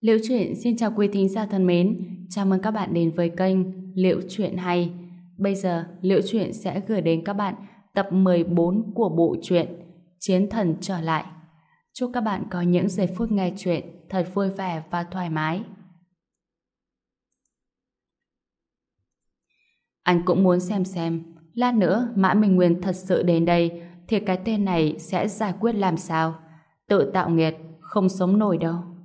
Liễu truyện xin chào quý thính giả thân mến, chào mừng các bạn đến với kênh Liễu truyện hay. Bây giờ, Liễu truyện sẽ gửi đến các bạn tập 14 của bộ truyện Chiến thần trở lại. Chúc các bạn có những giây phút nghe truyện thật vui vẻ và thoải mái. Anh cũng muốn xem xem, lát nữa Mã Minh Nguyên thật sự đến đây thì cái tên này sẽ giải quyết làm sao. Tự tạo nghiệt, không sống nổi đâu.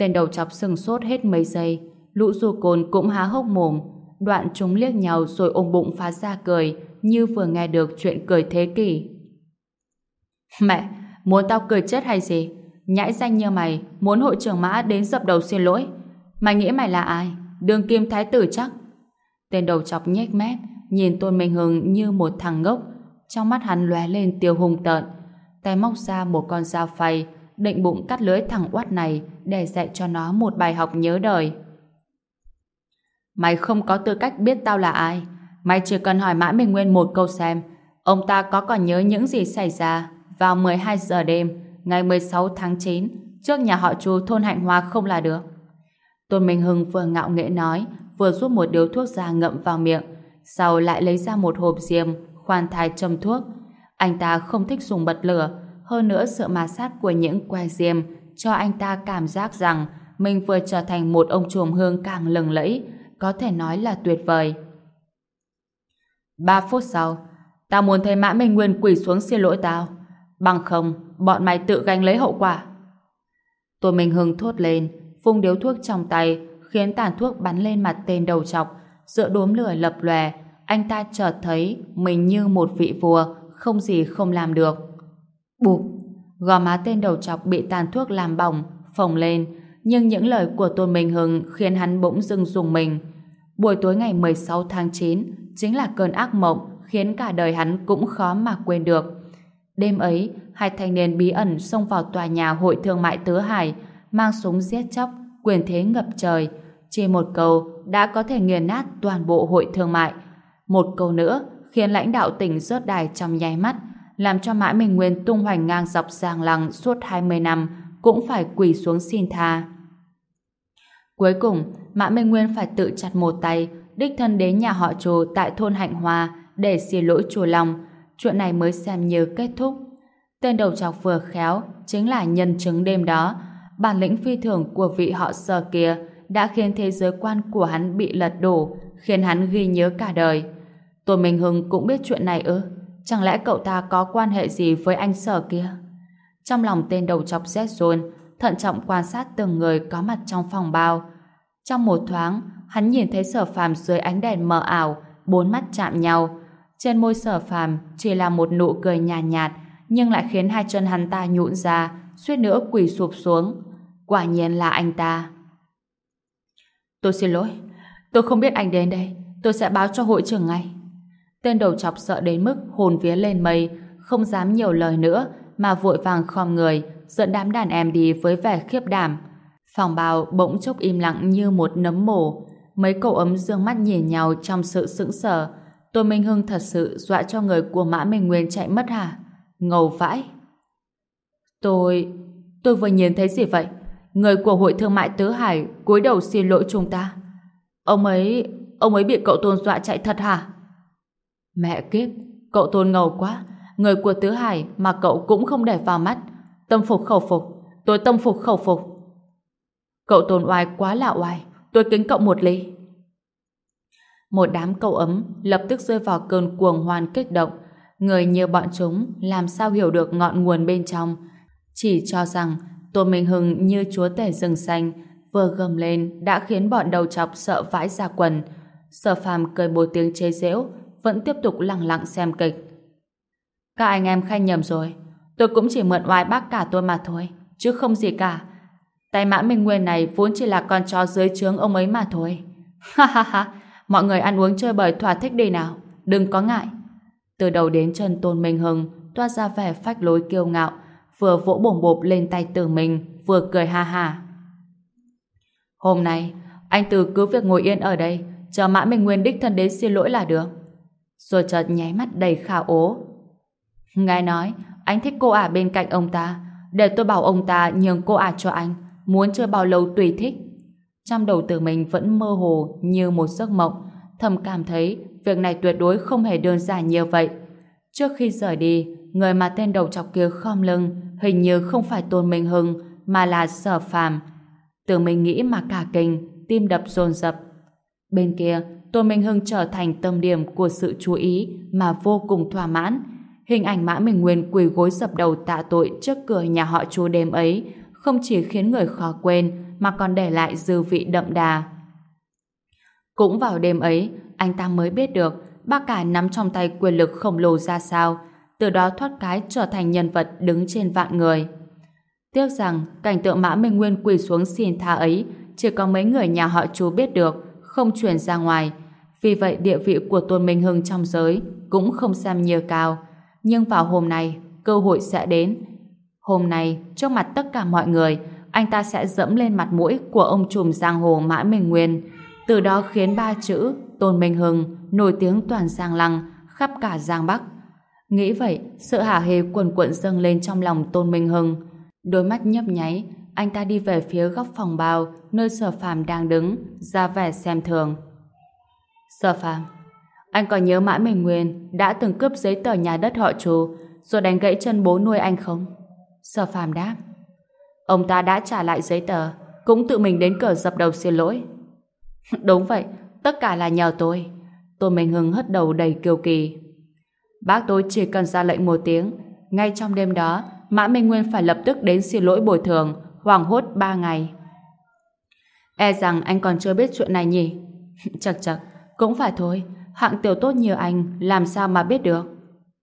Tên đầu chọc sừng sốt hết mấy giây, lũ du côn cũng há hốc mồm, đoạn chúng liếc nhau rồi ôm bụng phá ra cười, như vừa nghe được chuyện cười thế kỷ. Mẹ, muốn tao cười chết hay gì? Nhãi danh như mày, muốn hội trưởng mã đến dập đầu xin lỗi. Mày nghĩ mày là ai? Đường kim thái tử chắc. Tên đầu chọc nhếch mép, nhìn Tôn Minh Hưng như một thằng ngốc. Trong mắt hắn lóe lên tiêu hùng tợn. Tay móc ra một con dao phay, định bụng cắt lưới thằng oát này để dạy cho nó một bài học nhớ đời. Mày không có tư cách biết tao là ai. Mày chỉ cần hỏi Mã Minh Nguyên một câu xem, ông ta có còn nhớ những gì xảy ra vào 12 giờ đêm, ngày 16 tháng 9 trước nhà họ chú thôn Hạnh Hoa không là được. Tôn Minh Hưng vừa ngạo nghễ nói, vừa rút một điếu thuốc ra ngậm vào miệng, sau lại lấy ra một hộp diêm khoan thai châm thuốc. Anh ta không thích dùng bật lửa hơn nữa sự ma sát của những que diêm cho anh ta cảm giác rằng mình vừa trở thành một ông chuồng hương càng lừng lẫy, có thể nói là tuyệt vời. Ba phút sau, tao muốn thấy Mã Minh Nguyên quỳ xuống xin lỗi tao. Bằng không, bọn mày tự gánh lấy hậu quả. Tô Minh Hưng thốt lên, phun điếu thuốc trong tay, khiến tàn thuốc bắn lên mặt tên đầu chọc Giữa đốm lửa lập lòe, anh ta chợt thấy mình như một vị vua, không gì không làm được. Bụp, gò má tên đầu chọc bị tàn thuốc làm bỏng, phồng lên, nhưng những lời của Tôn Minh Hưng khiến hắn bỗng dưng dùng mình. Buổi tối ngày 16 tháng 9 chính là cơn ác mộng khiến cả đời hắn cũng khó mà quên được. Đêm ấy, hai thanh niên bí ẩn xông vào tòa nhà hội thương mại Tứ Hải, mang súng giết chóc, quyền thế ngập trời. Chỉ một câu đã có thể nghiền nát toàn bộ hội thương mại. Một câu nữa khiến lãnh đạo tỉnh rớt đài trong nháy mắt, làm cho Mã Minh Nguyên tung hoành ngang dọc giang lăng suốt 20 năm cũng phải quỳ xuống xin tha. Cuối cùng, Mã Minh Nguyên phải tự chặt một tay, đích thân đến nhà họ chùa tại thôn Hạnh Hoa để xin lỗi chùa Long. Chuyện này mới xem như kết thúc. Tên đầu chọc vừa khéo chính là nhân chứng đêm đó. Bản lĩnh phi thường của vị họ sơ kia đã khiến thế giới quan của hắn bị lật đổ, khiến hắn ghi nhớ cả đời. Tôi Minh Hưng cũng biết chuyện này ư? Chẳng lẽ cậu ta có quan hệ gì với anh sở kia? Trong lòng tên đầu chọc rét run, thận trọng quan sát từng người có mặt trong phòng bao. Trong một thoáng, hắn nhìn thấy sở phàm dưới ánh đèn mờ ảo, bốn mắt chạm nhau. Trên môi sở phàm chỉ là một nụ cười nhàn nhạt, nhạt, nhưng lại khiến hai chân hắn ta nhũn ra, suýt nữa quỳ sụp xuống. Quả nhiên là anh ta. Tôi xin lỗi, tôi không biết anh đến đây, tôi sẽ báo cho hội trưởng ngay. Tên đầu chọc sợ đến mức hồn vía lên mây, không dám nhiều lời nữa, mà vội vàng khom người, dẫn đám đàn em đi với vẻ khiếp đảm. Phòng bào bỗng chốc im lặng như một nấm mổ. Mấy cậu ấm dương mắt nhìn nhau trong sự sững sờ. Tô Minh Hưng thật sự dọa cho người của Mã Minh Nguyên chạy mất hả? Ngầu vãi. Tôi... tôi vừa nhìn thấy gì vậy? Người của Hội Thương mại Tứ Hải cúi đầu xin lỗi chúng ta. Ông ấy... ông ấy bị cậu Tôn dọa chạy thật hả? Mẹ kiếp, cậu Tôn ngầu quá. Người của Tứ Hải mà cậu cũng không để vào mắt. Tâm phục khẩu phục. Tôi tâm phục khẩu phục. Cậu Tôn oai quá là oai. Tôi kính cậu một ly. Một đám cậu ấm lập tức rơi vào cơn cuồng hoan kích động. Người như bọn chúng làm sao hiểu được ngọn nguồn bên trong. Chỉ cho rằng Tô Minh Hưng như chúa tể rừng xanh vừa gầm lên đã khiến bọn đầu chọc sợ vãi ra quần. Sở phàm cười một tiếng chế giễu vẫn tiếp tục lặng lặng xem kịch. Các anh em khai nhầm rồi. Tôi cũng chỉ mượn oai bác cả tôi mà thôi, chứ không gì cả. Tay mã Minh Nguyên này vốn chỉ là con chó dưới trướng ông ấy mà thôi. Ha ha ha, mọi người ăn uống chơi bời thỏa thích đi nào, đừng có ngại. Từ đầu đến chân Tôn Minh Hưng toa ra vẻ phách lối kiêu ngạo, vừa vỗ bổng bộp lên tay từ mình, vừa cười ha ha. Hôm nay, anh Từ cứ việc ngồi yên ở đây, chờ Mã Minh Nguyên đích thân đến xin lỗi là được. Rồi chợt nháy mắt đầy khả ố. Ngài nói, anh thích cô ả bên cạnh ông ta, để tôi bảo ông ta nhường cô ả cho anh, muốn chơi bao lâu tùy thích. Trong đầu tử mình vẫn mơ hồ như một giấc mộng, thầm cảm thấy việc này tuyệt đối không hề đơn giản như vậy. Trước khi rời đi, người mà tên đầu chọc kia khom lưng hình như không phải Tôn Minh Hưng mà là Sở Phàm. Tưởng mình nghĩ mà cả kinh, tim đập dồn dập. Bên kia, Tôn Minh Hưng trở thành tâm điểm của sự chú ý mà vô cùng thỏa mãn. Hình ảnh Mã Minh Nguyên quỳ gối dập đầu tạ tội trước cửa nhà họ chú đêm ấy không chỉ khiến người khó quên mà còn để lại dư vị đậm đà. Cũng vào đêm ấy, anh ta mới biết được bác cả nắm trong tay quyền lực khổng lồ ra sao, từ đó thoát cái trở thành nhân vật đứng trên vạn người. Tiếc rằng cảnh tượng Mã Minh Nguyên quỳ xuống xin tha ấy chỉ có mấy người nhà họ chú biết được, không truyền ra ngoài. Vì vậy địa vị của Tôn Minh Hưng trong giới cũng không xem như cao. Nhưng vào hôm nay, cơ hội sẽ đến. Hôm nay, trước mặt tất cả mọi người, anh ta sẽ dẫm lên mặt mũi của ông trùm giang hồ Mã Minh Nguyên, từ đó khiến ba chữ Tôn Minh Hưng nổi tiếng toàn Giang Lăng, khắp cả Giang Bắc. Nghĩ vậy, sự hả hê quần quận dâng lên trong lòng Tôn Minh Hưng. Đôi mắt nhấp nháy, anh ta đi về phía góc phòng bao, nơi Sở Phàm đang đứng, ra vẻ xem thường. Sở Phàm, anh còn nhớ Mã Minh Nguyên đã từng cướp giấy tờ nhà đất họ chú rồi đánh gãy chân bố nuôi anh không? Sở Phàm đáp. Ông ta đã trả lại giấy tờ, cũng tự mình đến cửa dập đầu xin lỗi. Đúng vậy, tất cả là nhờ tôi. Tôi mình Hưng hất đầu đầy kiêu kỳ. Bác tôi chỉ cần ra lệnh một tiếng. Ngay trong đêm đó, Mã Minh Nguyên phải lập tức đến xin lỗi bồi thường, hoảng hốt ba ngày. E rằng anh còn chưa biết chuyện này nhỉ? chật chật, cũng phải thôi. Hạng tiểu tốt như anh, làm sao mà biết được?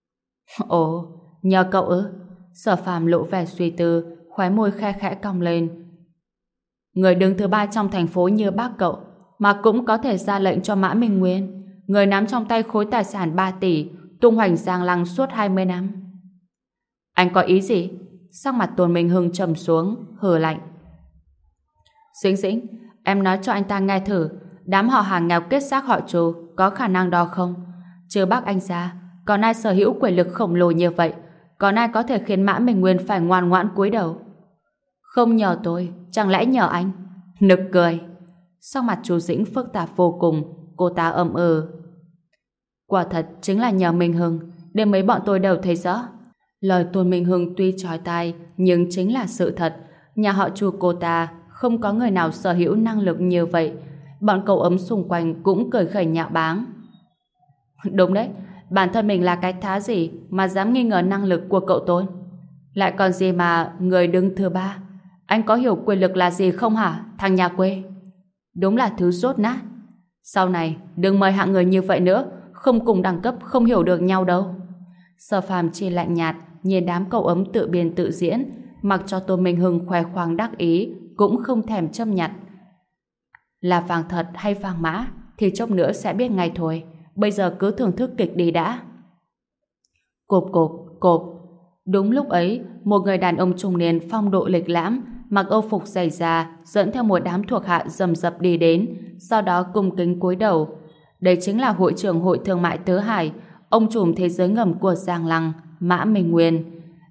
Ồ, nhờ cậu ư? Sở phàm lộ vẻ suy tư, khóe môi khe khẽ cong lên. Người đứng thứ ba trong thành phố như bác cậu, mà cũng có thể ra lệnh cho Mã Minh Nguyên. Người nắm trong tay khối tài sản 3 tỷ, tung hoành giang lăng suốt 20 năm. Anh có ý gì? Sắc mặt Tôn Minh Hưng trầm xuống, hờ lạnh. Dĩnh dĩnh, em nói cho anh ta nghe thử, đám họ hàng nghèo kết xác họ trù có khả năng đó không? Chưa bác anh ra, còn ai sở hữu quyền lực khổng lồ như vậy? Còn ai có thể khiến Mã Minh Nguyên phải ngoan ngoãn cúi đầu? Không nhờ tôi, chẳng lẽ nhờ anh? Nực cười. Sau mặt chú Dĩnh phức tạp vô cùng, cô ta âm ừ. Quả thật chính là nhờ Minh Hưng, đêm mấy bọn tôi đều thấy rõ. Lời Tôn Minh Hưng tuy trói tai, nhưng chính là sự thật. Nhà họ chu cô ta không có người nào sở hữu năng lực như vậy. Bọn cậu ấm xung quanh cũng cười khẩy nhạo báng. Đúng đấy, bản thân mình là cái thá gì mà dám nghi ngờ năng lực của cậu Tôn? Lại còn gì mà người đứng thứ ba? Anh có hiểu quyền lực là gì không hả, thằng nhà quê? Đúng là thứ rốt nát. Sau này, đừng mời hạng người như vậy nữa, không cùng đẳng cấp không hiểu được nhau đâu. Sở phàm chỉ lạnh nhạt, nhìn đám cậu ấm tự biên tự diễn, mặc cho Tô Minh Hưng khoe khoang đắc ý, cũng không thèm châm nhặt. Là vàng thật hay vàng mã, thì chốc nữa sẽ biết ngay thôi. Bây giờ cứ thưởng thức kịch đi đã. Cộp cộp, cộp. Đúng lúc ấy, một người đàn ông trung niên phong độ lịch lãm, mặc âu phục dày da, dẫn theo một đám thuộc hạ dầm dập đi đến, sau đó cung kính cúi đầu. Đây chính là hội trưởng hội thương mại Tứ Hải, ông trùm thế giới ngầm của Giang Lăng, Mã Minh Nguyên.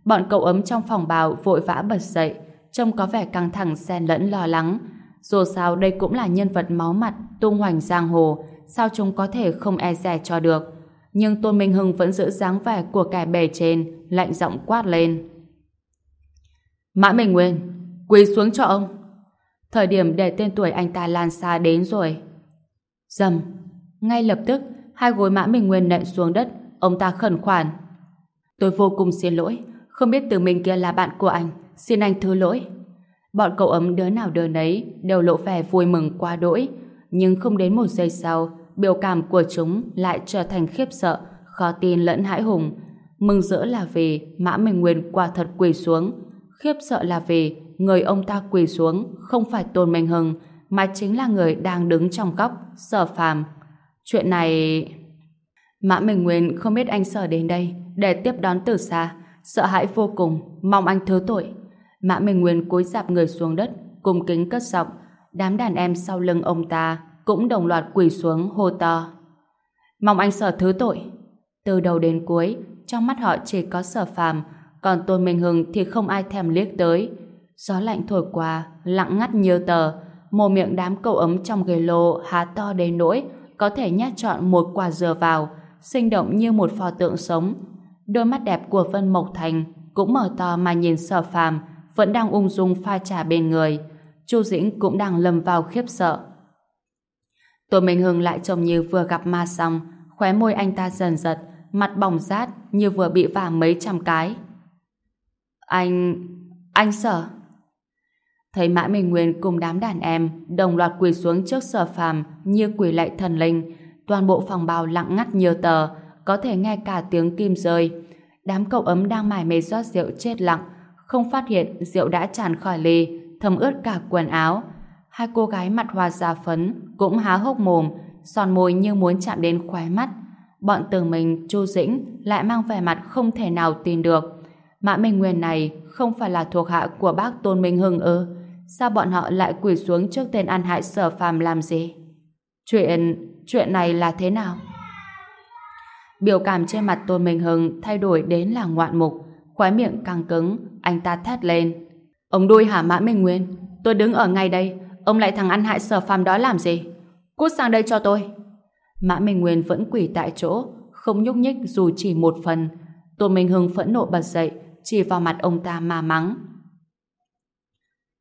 Bọn cậu ấm trong phòng bào vội vã bật dậy, trông có vẻ căng thẳng xen lẫn lo lắng. Dù sao đây cũng là nhân vật máu mặt, tung hoành giang hồ, sao chúng có thể không e dè cho được. Nhưng Tôn Minh Hưng vẫn giữ dáng vẻ của kẻ bề trên, lạnh giọng quát lên. Mã Minh Nguyên, quỳ xuống cho ông. Thời điểm để tên tuổi anh ta lan xa đến rồi. Dầm, ngay lập tức, hai gối Mã Minh Nguyên nện xuống đất, ông ta khẩn khoản. Tôi vô cùng xin lỗi, không biết từ mình kia là bạn của anh, xin anh thứ lỗi. Bọn cậu ấm đứa nào đứa nấy đều lộ vẻ vui mừng quá đỗi, nhưng không đến một giây sau, biểu cảm của chúng lại trở thành khiếp sợ, khó tin lẫn hãi hùng. Mừng rỡ là vì Mã Minh Nguyên quả thật quỳ xuống, khiếp sợ là vì người ông ta quỳ xuống không phải Tôn Minh Hưng, mà chính là người đang đứng trong góc, sở phàm. Chuyện này... Mã Minh Nguyên không biết anh sở đến đây để tiếp đón từ xa, sợ hãi vô cùng, mong anh thứ tội. Mã Minh Nguyên cúi dạp người xuống đất, cùng kính cất giọng, đám đàn em sau lưng ông ta cũng đồng loạt quỳ xuống hô to. Mong anh sở thứ tội. Từ đầu đến cuối, trong mắt họ chỉ có sở phàm, còn Tôn Minh Hưng thì không ai thèm liếc tới. Gió lạnh thổi qua, lặng ngắt như tờ, mồm miệng đám cậu ấm trong ghế lô há to đến nỗi có thể nhát trọn một quả dừa vào, sinh động như một pho tượng sống. Đôi mắt đẹp của Vân Mộc Thành cũng mở to mà nhìn sở phàm, vẫn đang ung dung pha trà bên người. Chu Dĩnh cũng đang lầm vào khiếp sợ. Tô Minh Hưng lại trông như vừa gặp ma xong, khóe môi anh ta dần giật, mặt bỏng rát như vừa bị vả mấy trăm cái. Anh... anh sở... Thấy Mã Minh Nguyên cùng đám đàn em đồng loạt quỳ xuống trước sở phàm như quỳ lạy thần linh, toàn bộ phòng bào lặng ngắt như tờ, có thể nghe cả tiếng kim rơi. Đám cậu ấm đang mải mê rót rượu chết lặng, không phát hiện rượu đã tràn khỏi ly, thấm ướt cả quần áo. Hai cô gái mặt hoa da phấn cũng há hốc mồm, son môi như muốn chạm đến khóe mắt. Bọn tưởng mình, Chu Dĩnh lại mang vẻ mặt không thể nào tin được. Mã Minh Nguyên này không phải là thuộc hạ của bác Tôn Minh Hưng ư? Sao bọn họ lại quỳ xuống trước tên ăn hại sở phàm làm gì? Chuyện... chuyện này là thế nào? Biểu cảm trên mặt Tôn Minh Hưng thay đổi đến là ngoạn mục, khóe miệng căng cứng, anh ta thét lên. Ông đuôi hả Mã Minh Nguyên? Tôi đứng ở ngay đây, ông lại thằng ăn hại sở phàm đó làm gì? Cút sang đây cho tôi. Mã Minh Nguyên vẫn quỳ tại chỗ, không nhúc nhích dù chỉ một phần. Tôn Minh Hưng phẫn nộ bật dậy, chỉ vào mặt ông ta mà mắng.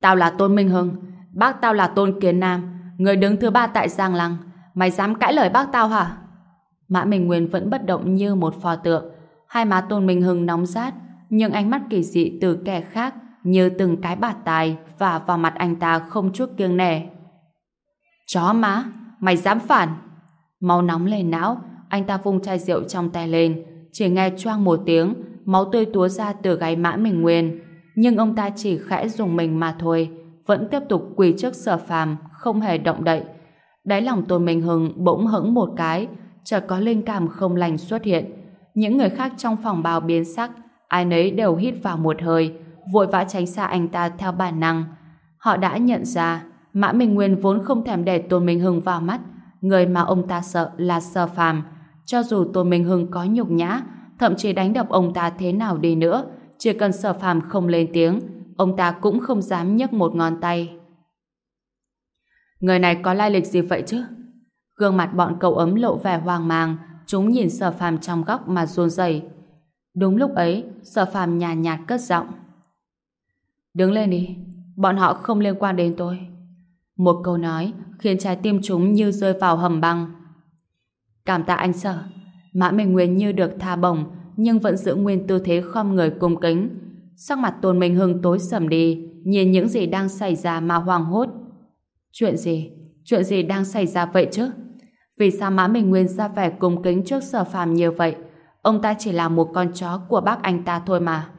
Tao là Tôn Minh Hưng, bác tao là Tôn Kiến Nam, người đứng thứ ba tại Giang Lăng. Mày dám cãi lời bác tao hả? Mã Minh Nguyên vẫn bất động như một pho tượng. Hai má Tôn Minh Hưng nóng rát, nhưng ánh mắt kỳ dị từ kẻ khác như từng cái bạt tài và vào mặt anh ta không chút kiêng nể. Chó má, mày dám phản! Máu nóng lên não, anh ta vung chai rượu trong tay lên, chỉ nghe choang một tiếng, máu tươi túa ra từ gáy Mã Minh Nguyên nhưng ông ta chỉ khẽ dùng mình mà thôi, vẫn tiếp tục quỳ trước sở phàm, không hề động đậy. Đáy lòng Tôn Minh Hưng bỗng hững một cái, chợt có linh cảm không lành xuất hiện. Những người khác trong phòng bào biến sắc, ai nấy đều hít vào một hơi, vội vã tránh xa anh ta theo bản năng. Họ đã nhận ra, Mã Minh Nguyên vốn không thèm để Tôn Minh Hưng vào mắt, người mà ông ta sợ là sở phàm. Cho dù Tôn Minh Hưng có nhục nhã, thậm chí đánh đập ông ta thế nào đi nữa, chỉ cần sở phàm không lên tiếng, ông ta cũng không dám nhấc một ngón tay. Người này có lai lịch gì vậy chứ? Gương mặt bọn cậu ấm lộ vẻ hoang mang, chúng nhìn sở phàm trong góc mà run rẩy. Đúng lúc ấy, sở phàm nhàn nhạt, nhạt cất giọng. Đứng lên đi, bọn họ không liên quan đến tôi. Một câu nói khiến trái tim chúng như rơi vào hầm băng. Cảm tạ anh sở, Mã Minh Nguyên như được tha bổng, nhưng vẫn giữ nguyên tư thế khom người cung kính. Sắc mặt Tôn Minh Hưng tối sầm đi, nhìn những gì đang xảy ra mà hoang hốt. Chuyện gì? Chuyện gì đang xảy ra vậy chứ? Vì sao Mã Minh Nguyên ra vẻ cung kính trước sở phàm như vậy? Ông ta chỉ là một con chó của bác anh ta thôi mà.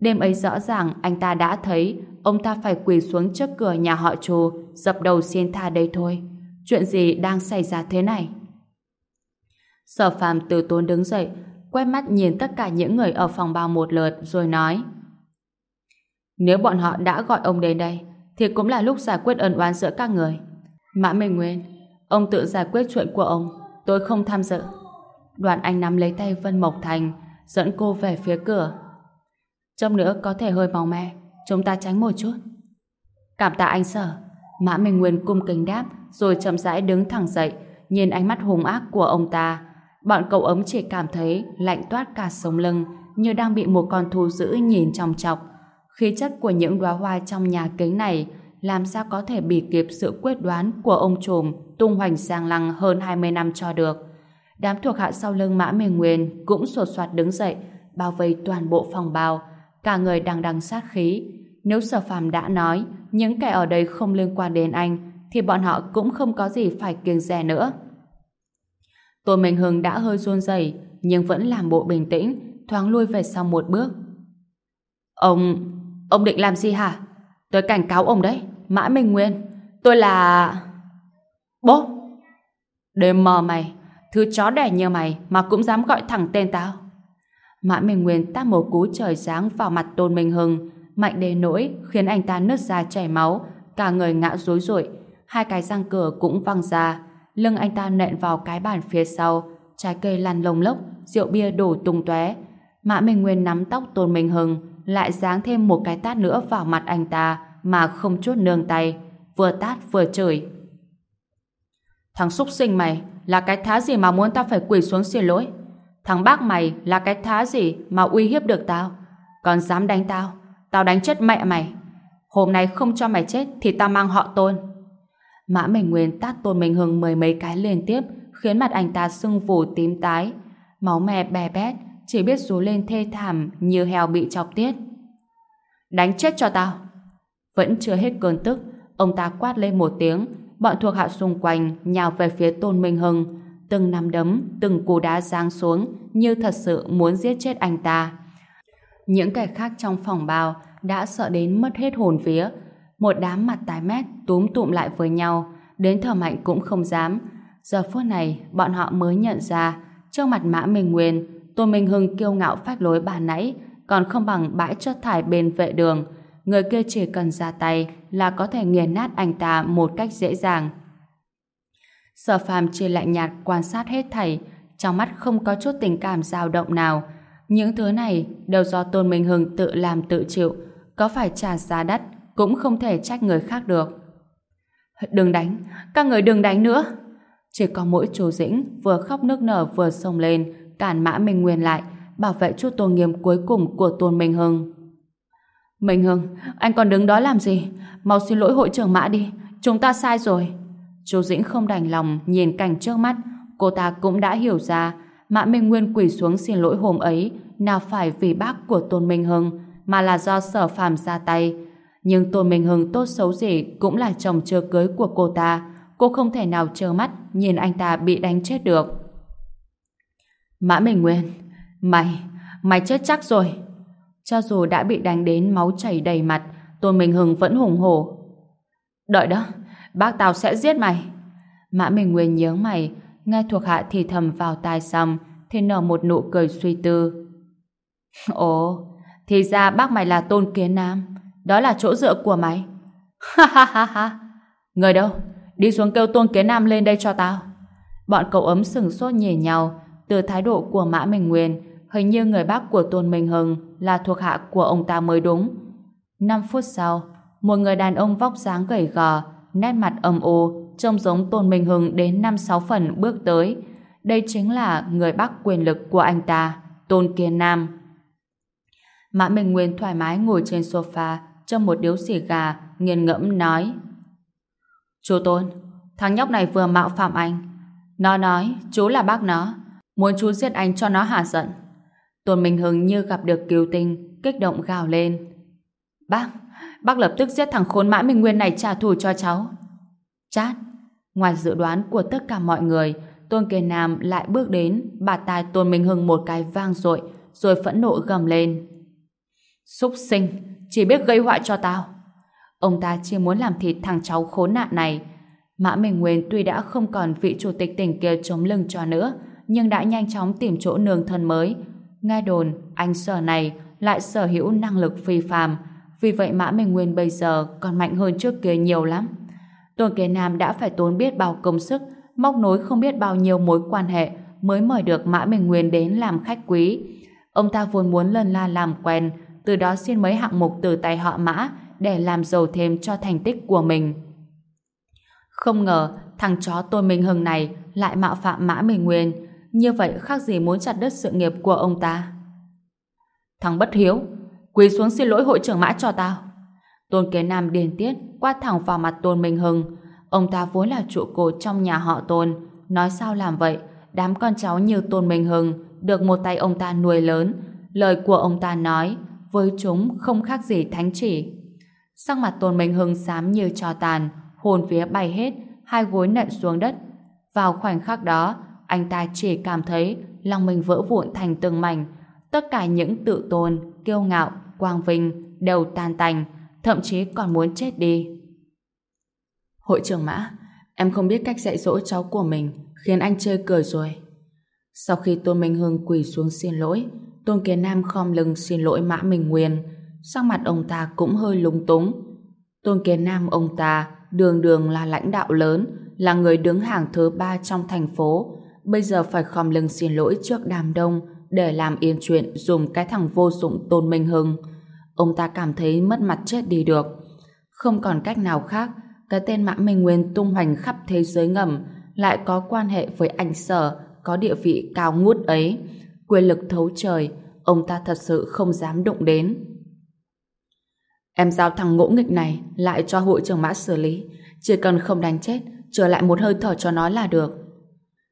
Đêm ấy rõ ràng anh ta đã thấy ông ta phải quỳ xuống trước cửa nhà họ trù dập đầu xin tha đây thôi. Chuyện gì đang xảy ra thế này? Sở phàm từ tốn đứng dậy quét mắt nhìn tất cả những người ở phòng bao một lượt rồi nói Nếu bọn họ đã gọi ông đến đây thì cũng là lúc giải quyết ân oán giữa các người. Mã Minh Nguyên, ông tự giải quyết chuyện của ông, tôi không tham dự. Đoàn anh nắm lấy tay Vân Mộc Thành, dẫn cô về phía cửa. Trong nữa có thể hơi màu me, chúng ta tránh một chút. Cảm tạ anh sở. Mã Minh Nguyên cung kính đáp, rồi chậm rãi đứng thẳng dậy, nhìn ánh mắt hung ác của ông ta, bọn cậu ấm chỉ cảm thấy lạnh toát cả sống lưng như đang bị một con thú dữ nhìn trong chọc. Khí chất của những đóa hoa trong nhà kính này làm sao có thể bị kịp sự quyết đoán của ông trùm tung hoành giang lăng hơn 20 năm cho được. Đám thuộc hạ sau lưng Mã Minh Nguyên cũng sột soạt đứng dậy, bao vây toàn bộ phòng bao, cả người đang đằng sát khí. Nếu sở phàm đã nói những kẻ ở đây không liên quan đến anh, thì bọn họ cũng không có gì phải kiêng dè nữa. Tô Minh Hưng đã hơi run rẩy nhưng vẫn làm bộ bình tĩnh, thoáng lui về sau một bước. Ông... ông định làm gì hả? Tôi cảnh cáo ông đấy, Mã Minh Nguyên. Tôi là... Bố! Đêm mờ mày, thứ chó đẻ như mày mà cũng dám gọi thẳng tên tao. Mã Minh Nguyên tát một cú trời sáng vào mặt Tôn Minh Hưng, mạnh đến nỗi khiến anh ta nứt ra chảy máu, cả người ngã rối rội hai cái răng cửa cũng văng ra, lưng anh ta nện vào cái bàn phía sau, trái cây lăn lông lốc, rượu bia đổ tung tóe. Mã Minh Nguyên nắm tóc Tôn Minh Hưng, lại giáng thêm một cái tát nữa vào mặt anh ta mà không chút nương tay, vừa tát vừa chửi. Thằng xúc sinh mày là cái thá gì mà muốn tao phải quỳ xuống xin lỗi? Thằng bác mày là cái thá gì mà uy hiếp được tao? Còn dám đánh tao? Tao đánh chết mẹ mày. Hôm nay không cho mày chết thì tao mang họ tôn. Mã Minh Nguyên tát Tôn Minh Hưng mười mấy cái liên tiếp khiến mặt anh ta sưng phù tím tái. Máu mè bè bét chỉ biết rú lên thê thảm như heo bị chọc tiết. Đánh chết cho tao! Vẫn chưa hết cơn tức, ông ta quát lên một tiếng, bọn thuộc hạ xung quanh nhào về phía Tôn Minh Hưng, từng nắm đấm, từng cú đá giáng xuống như thật sự muốn giết chết anh ta. Những kẻ khác trong phòng bào đã sợ đến mất hết hồn vía, một đám mặt tái mét túm tụm lại với nhau, đến thở mạnh cũng không dám. Giờ phút này, bọn họ mới nhận ra, trước mặt Mã Minh Nguyên, Tô Minh Hưng kiêu ngạo phách lối bà nãy, còn không bằng bãi chất thải bên vệ đường. Người kia chỉ cần ra tay là có thể nghiền nát anh ta một cách dễ dàng. Sở phàm chỉ lạnh nhạt quan sát hết thảy, trong mắt không có chút tình cảm dao động nào. Những thứ này đều do Tôn Minh Hưng tự làm tự chịu, có phải trả giá đắt cũng không thể trách người khác được. Đừng đánh, các người đừng đánh nữa. Chỉ có mỗi chú Dĩnh vừa khóc nước nở vừa xông lên, cản Mã Minh Nguyên lại, bảo vệ chút tôn nghiêm cuối cùng của Tôn Minh Hưng. Minh Hưng, anh còn đứng đó làm gì? Mau xin lỗi hội trưởng Mã đi, chúng ta sai rồi. Chú Dĩnh không đành lòng nhìn cảnh trước mắt, cô ta cũng đã hiểu ra Mã Minh Nguyên quỳ xuống xin lỗi hôm ấy nào phải vì bác của Tôn Minh Hưng mà là do sở phàm ra tay. Nhưng Tôn Minh Hưng tốt xấu gì cũng là chồng chưa cưới của cô ta. Cô không thể nào trơ mắt nhìn anh ta bị đánh chết được. Mã Minh Nguyên, mày, mày chết chắc rồi. Cho dù đã bị đánh đến máu chảy đầy mặt, Tôn Minh Hưng vẫn hùng hổ. Đợi đó, bác tao sẽ giết mày. Mã Minh Nguyên nhớ mày, nghe thuộc hạ thì thầm vào tai xong, thì nở một nụ cười suy tư. Ồ, thì ra bác mày là Tôn Kiến Nam, đó là chỗ dựa của mày. Ha ha ha ha. Người đâu? Đi xuống kêu Tôn Kiến Nam lên đây cho tao. Bọn cậu ấm sừng sốt nhìn nhau, từ thái độ của Mã Minh Nguyên, hình như người bác của Tôn Minh Hưng là thuộc hạ của ông ta mới đúng. 5 phút sau, một người đàn ông vóc dáng gầy gò, nét mặt âm u, trông giống Tôn Minh Hưng đến 5-6 phần bước tới. Đây chính là người bác quyền lực của anh ta, Tôn Kiên Nam. Mã Minh Nguyên thoải mái ngồi trên sofa, trong một điếu xì gà, nghiền ngẫm nói. Chú Tôn, thằng nhóc này vừa mạo phạm anh. Nó nói, chú là bác nó, muốn chú giết anh cho nó hả giận. Tôn Minh Hưng như gặp được cứu tinh, kích động gào lên. Bác, bác lập tức giết thằng khốn mã Minh Nguyên này trả thù cho cháu. Chát, ngoài dự đoán của tất cả mọi người, Tôn Kiền Nam lại bước đến, bà tai Tôn Minh Hưng một cái vang dội rồi phẫn nộ gầm lên. Xúc sinh, chỉ biết gây họa cho tao. Ông ta chỉ muốn làm thịt thằng cháu khốn nạn này. Mã Minh Nguyên tuy đã không còn vị chủ tịch tỉnh kia chống lưng cho nữa, nhưng đã nhanh chóng tìm chỗ nương thân mới. Nghe đồn, anh sở này lại sở hữu năng lực phi phàm, vì vậy Mã Minh Nguyên bây giờ còn mạnh hơn trước kia nhiều lắm. Tôn Kế Nam đã phải tốn biết bao công sức, móc nối không biết bao nhiêu mối quan hệ mới mời được Mã Minh Nguyên đến làm khách quý. Ông ta vốn muốn lần la làm quen, từ đó xin mấy hạng mục từ tay họ Mã để làm giàu thêm cho thành tích của mình. Không ngờ thằng chó Tôn Minh Hưng này lại mạo phạm Mã Minh Nguyên, như vậy khác gì muốn chặt đứt sự nghiệp của ông ta. Thằng bất hiếu, quỳ xuống xin lỗi hội trưởng Mã cho tao. Tôn Kế Nam điền tiết quát thẳng vào mặt Tôn Minh Hưng. Ông ta vốn là trụ cột trong nhà họ Tôn, nói sao làm vậy, đám con cháu như Tôn Minh Hưng được một tay ông ta nuôi lớn, lời của ông ta nói với chúng không khác gì thánh chỉ. Sắc mặt Tôn Minh Hưng xám như trò tàn, hồn vía bay hết, hai gối nện xuống đất. Vào khoảnh khắc đó, anh ta chỉ cảm thấy lòng mình vỡ vụn thành từng mảnh. Tất cả những tự tôn, kiêu ngạo, quang vinh đều tan tành, thậm chí còn muốn chết đi. Hội trưởng Mã, em không biết cách dạy dỗ cháu của mình, khiến anh chê cười rồi. Sau khi Tôn Minh Hưng quỳ xuống xin lỗi, Tôn Kiến Nam khom lưng xin lỗi Mã Minh Nguyên, sắc mặt ông ta cũng hơi lúng túng. Tôn Kiến Nam ông ta đường đường là lãnh đạo lớn, là người đứng hàng thứ ba trong thành phố, bây giờ phải khom lưng xin lỗi trước đám đông để làm yên chuyện dùng cái thằng vô dụng Tôn Minh Hưng. Ông ta cảm thấy mất mặt chết đi được. Không còn cách nào khác, cái tên Mã Minh Nguyên tung hoành khắp thế giới ngầm lại có quan hệ với anh sở có địa vị cao ngút ấy. Quyền lực thấu trời, ông ta thật sự không dám đụng đến. Em giao thằng ngỗ nghịch này lại cho hội trưởng mã xử lý. Chỉ cần không đánh chết, trở lại một hơi thở cho nó là được.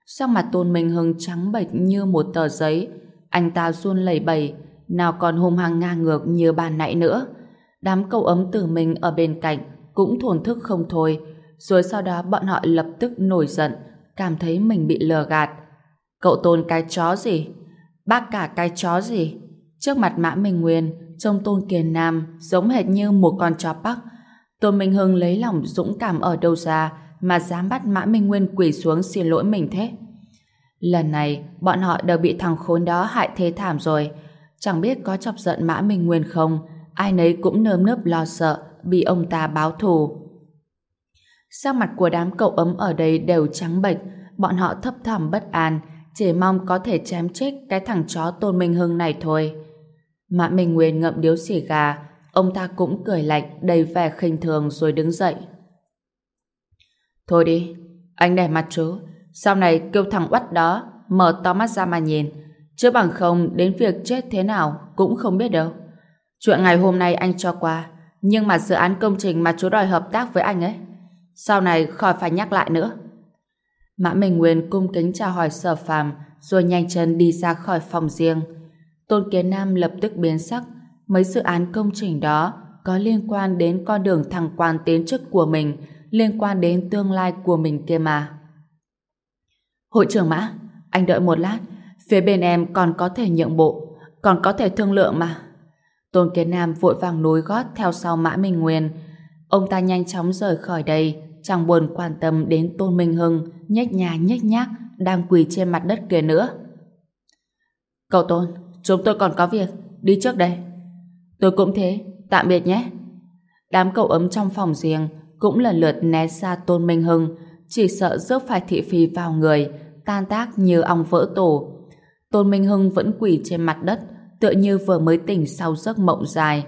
Sắc mặt Tôn Minh Hưng trắng bệch như một tờ giấy. Anh ta run lẩy bẩy, nào còn hung hăng ngang ngược như bàn nãy nữa. Đám câu ấm từ mình ở bên cạnh cũng thổn thức không thôi. Rồi sau đó bọn họ lập tức nổi giận, cảm thấy mình bị lừa gạt. Cậu Tôn cái chó gì? Bác cả cái chó gì? Trước mặt Mã Minh Nguyên, trông Tôn Kiền Nam giống hệt như một con chó bắc. Tôn Minh Hưng lấy lòng dũng cảm ở đâu ra mà dám bắt Mã Minh Nguyên quỳ xuống xin lỗi mình thế. Lần này, bọn họ đều bị thằng khốn đó hại thế thảm rồi. Chẳng biết có chọc giận Mã Minh Nguyên không, ai nấy cũng nơm nớp lo sợ bị ông ta báo thù. Sắc mặt của đám cậu ấm ở đây đều trắng bệch, bọn họ thấp thỏm bất an, chỉ mong có thể chém chết cái thằng chó Tôn Minh Hưng này thôi. Mã Minh Nguyên ngậm điếu xì gà, ông ta cũng cười lạnh đầy vẻ khinh thường rồi đứng dậy. Thôi đi, anh để mặt chú, sau này kêu thằng oắt đó mở to mắt ra mà nhìn, chứ bằng không đến việc chết thế nào cũng không biết đâu. Chuyện ngày hôm nay anh cho qua, nhưng mà dự án công trình mà chú đòi hợp tác với anh ấy, sau này khỏi phải nhắc lại nữa. Mã Minh Nguyên cung kính chào hỏi sở phàm rồi nhanh chân đi ra khỏi phòng riêng. Tôn Kiến Nam lập tức biến sắc. Mấy dự án công trình đó có liên quan đến con đường thăng quan tiến chức của mình, liên quan đến tương lai của mình kia mà. Hội trưởng Mã, anh đợi một lát. Phía bên em còn có thể nhượng bộ, còn có thể thương lượng mà. Tôn Kiến Nam vội vàng nối gót theo sau Mã Minh Nguyên. Ông ta nhanh chóng rời khỏi đây, chẳng buồn quan tâm đến Tôn Minh Hưng nhếch nhà nhếch nhác đang quỳ trên mặt đất kia nữa. Cậu Tôn, chúng tôi còn có việc, đi trước đây. Tôi cũng thế, tạm biệt nhé. Đám cậu ấm trong phòng riêng cũng lần lượt né ra Tôn Minh Hưng, chỉ sợ rớt phải thị phi vào người, tan tác như ong vỡ tổ. Tôn Minh Hưng vẫn quỳ trên mặt đất, tựa như vừa mới tỉnh sau giấc mộng dài.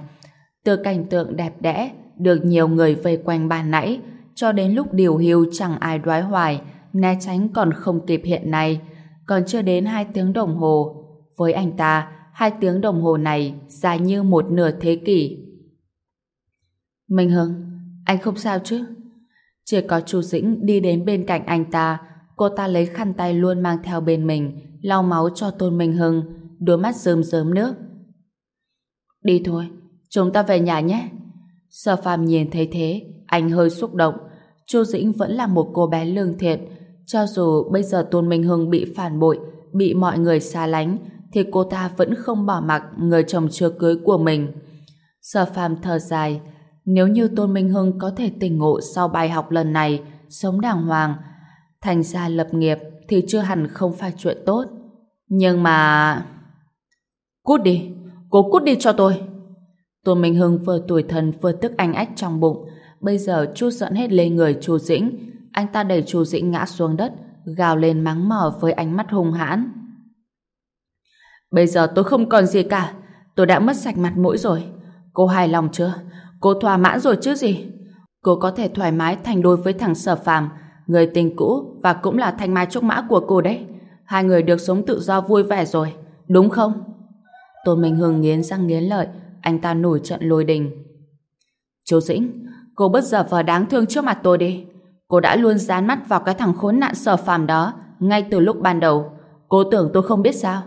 Từ cảnh tượng đẹp đẽ, được nhiều người vây quanh bàn nãy, cho đến lúc điều hưu chẳng ai đoái hoài, né tránh còn không kịp hiện nay, còn chưa đến hai tiếng đồng hồ. Với anh ta, hai tiếng đồng hồ này dài như một nửa thế kỷ. Minh Hưng, anh không sao chứ? Chỉ có chú Dĩnh đi đến bên cạnh anh ta, cô ta lấy khăn tay luôn mang theo bên mình, lau máu cho Tôn Minh Hưng, đôi mắt rơm rớm nước. Đi thôi, chúng ta về nhà nhé. Sở phàm nhìn thấy thế, anh hơi xúc động. Chu Dĩnh vẫn là một cô bé lương thiện. Cho dù bây giờ Tôn Minh Hưng bị phản bội, bị mọi người xa lánh, thì cô ta vẫn không bỏ mặc người chồng chưa cưới của mình. Sở phàm thở dài, nếu như Tôn Minh Hưng có thể tỉnh ngộ sau bài học lần này, sống đàng hoàng, thành ra lập nghiệp thì chưa hẳn không phải chuyện tốt. Nhưng mà... Cút đi, cô cút đi cho tôi. Tôn Minh Hưng vừa tuổi thân vừa tức anh ách trong bụng, bây giờ chu giận hết lên người chu Dĩnh. Anh ta đẩy chu Dĩnh ngã xuống đất, gào lên mắng mỏ với ánh mắt hung hãn. Bây giờ tôi không còn gì cả, tôi đã mất sạch mặt mũi rồi. Cô hài lòng chưa? Cô thỏa mãn rồi chứ gì? Cô có thể thoải mái thành đôi với thằng sở phàm, người tình cũ và cũng là thanh mai trúc mã của cô đấy. Hai người được sống tự do vui vẻ rồi, đúng không? Tô Minh Hưng nghiến răng nghiến lợi, anh ta nổi trận lôi đình. Chú Dĩnh, cô bất giờ vờ đáng thương trước mặt tôi đi. Cô đã luôn dán mắt vào cái thằng khốn nạn sở phàm đó ngay từ lúc ban đầu. Cô tưởng tôi không biết sao?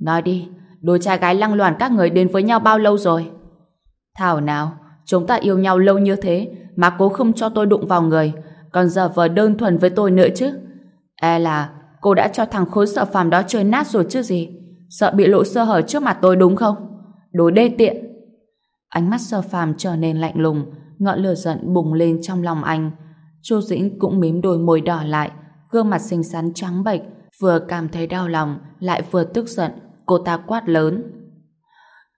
Nói đi, đôi trai gái lăng loàn các người đến với nhau bao lâu rồi? Thảo nào, chúng ta yêu nhau lâu như thế mà cô không cho tôi đụng vào người, còn giờ vờ đơn thuần với tôi nữa chứ. E là cô đã cho thằng khốn sợ phàm đó chơi nát rồi chứ gì. Sợ bị lộ sơ hở trước mặt tôi đúng không? Đồ đê tiện. Ánh mắt sơ phàm trở nên lạnh lùng, ngọn lửa giận bùng lên trong lòng anh. Chu Dĩnh cũng mím đôi môi đỏ lại, gương mặt xinh xắn trắng bệch, vừa cảm thấy đau lòng, lại vừa tức giận, cô ta quát lớn.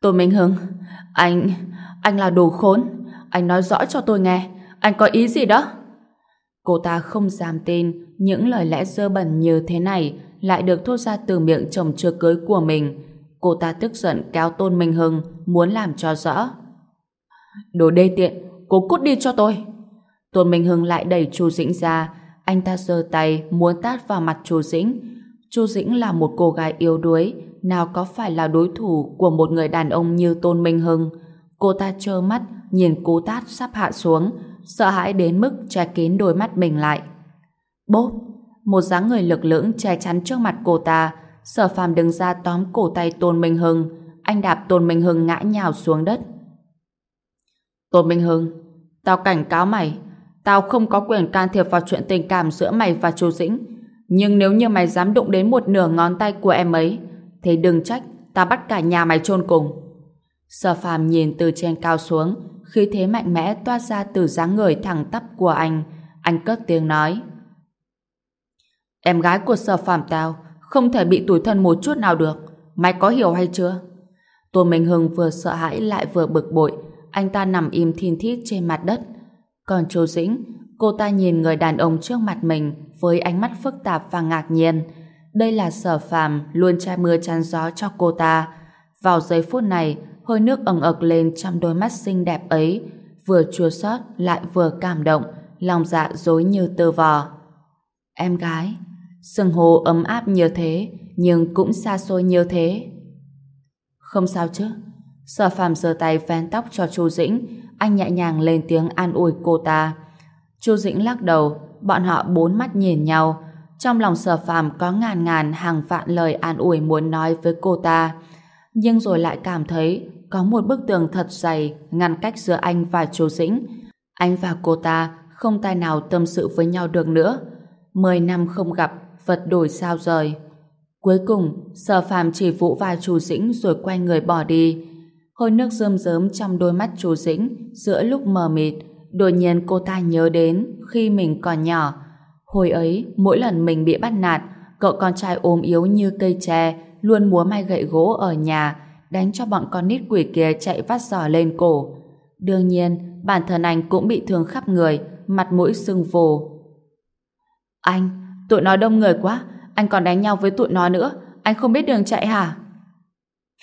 Tô Minh Hưng, anh, anh là đồ khốn, anh nói rõ cho tôi nghe, anh có ý gì đó? Cô ta không dám tin những lời lẽ dơ bẩn như thế này lại được thốt ra từ miệng chồng chưa cưới của mình. Cô ta tức giận kéo Tôn Minh Hưng muốn làm cho rõ. Đồ đê tiện, cô cút đi cho tôi. Tôn Minh Hưng lại đẩy Chu Dĩnh ra, anh ta giơ tay muốn tát vào mặt Chu Dĩnh. Chu Dĩnh là một cô gái yếu đuối, nào có phải là đối thủ của một người đàn ông như Tôn Minh Hưng. Cô ta trơ mắt nhìn cú tát sắp hạ xuống, sợ hãi đến mức che kín đôi mắt mình lại. Bốp! Một dáng người lực lưỡng che chắn trước mặt cô ta, sở phàm đứng ra tóm cổ tay Tôn Minh Hưng, anh đạp Tôn Minh Hưng ngã nhào xuống đất. Tôn Minh Hưng, tao cảnh cáo mày, tao không có quyền can thiệp vào chuyện tình cảm giữa mày và Chu Dĩnh, nhưng nếu như mày dám đụng đến một nửa ngón tay của em ấy, thì đừng trách, ta bắt cả nhà mày chôn cùng. Sở phàm nhìn từ trên cao xuống, khí thế mạnh mẽ toát ra từ dáng người thẳng tắp của anh. Anh cất tiếng nói. Em gái của sở phàm tao không thể bị tủi thân một chút nào được. Mày có hiểu hay chưa? Tô Minh Hưng vừa sợ hãi lại vừa bực bội. Anh ta nằm im thiên thít trên mặt đất. Còn Châu Dĩnh, cô ta nhìn người đàn ông trước mặt mình với ánh mắt phức tạp và ngạc nhiên. Đây là sở phàm luôn che mưa chắn gió cho cô ta. Vào giây phút này, hơi nước ẩn ực lên trong đôi mắt xinh đẹp ấy, vừa chua xót lại vừa cảm động, lòng dạ dối như tơ vò. Em gái, sừng hồ ấm áp như thế, nhưng cũng xa xôi như thế. Không sao chứ. Sở phàm giơ tay vén tóc cho Chu Dĩnh, anh nhẹ nhàng lên tiếng an ủi cô ta. Chu Dĩnh lắc đầu, bọn họ bốn mắt nhìn nhau. Trong lòng sở phàm có ngàn ngàn hàng vạn lời an ủi muốn nói với cô ta. Nhưng rồi lại cảm thấy có một bức tường thật dày ngăn cách giữa anh và chú Dĩnh. Anh và cô ta không tài nào tâm sự với nhau được nữa. Mười năm không gặp, vật đổi sao rời. Cuối cùng, sở phàm chỉ vụ vai chú Dĩnh rồi quay người bỏ đi. Hơi nước rơm rớm trong đôi mắt chú Dĩnh giữa lúc mờ mịt, đột nhiên cô ta nhớ đến khi mình còn nhỏ. Hồi ấy, mỗi lần mình bị bắt nạt, cậu con trai ốm yếu như cây tre, luôn múa may gậy gỗ ở nhà, đánh cho bọn con nít quỷ kia chạy vắt giò lên cổ. Đương nhiên, bản thân anh cũng bị thương khắp người, mặt mũi sưng phù. Anh, tụi nó đông người quá, anh còn đánh nhau với tụi nó nữa, anh không biết đường chạy hả?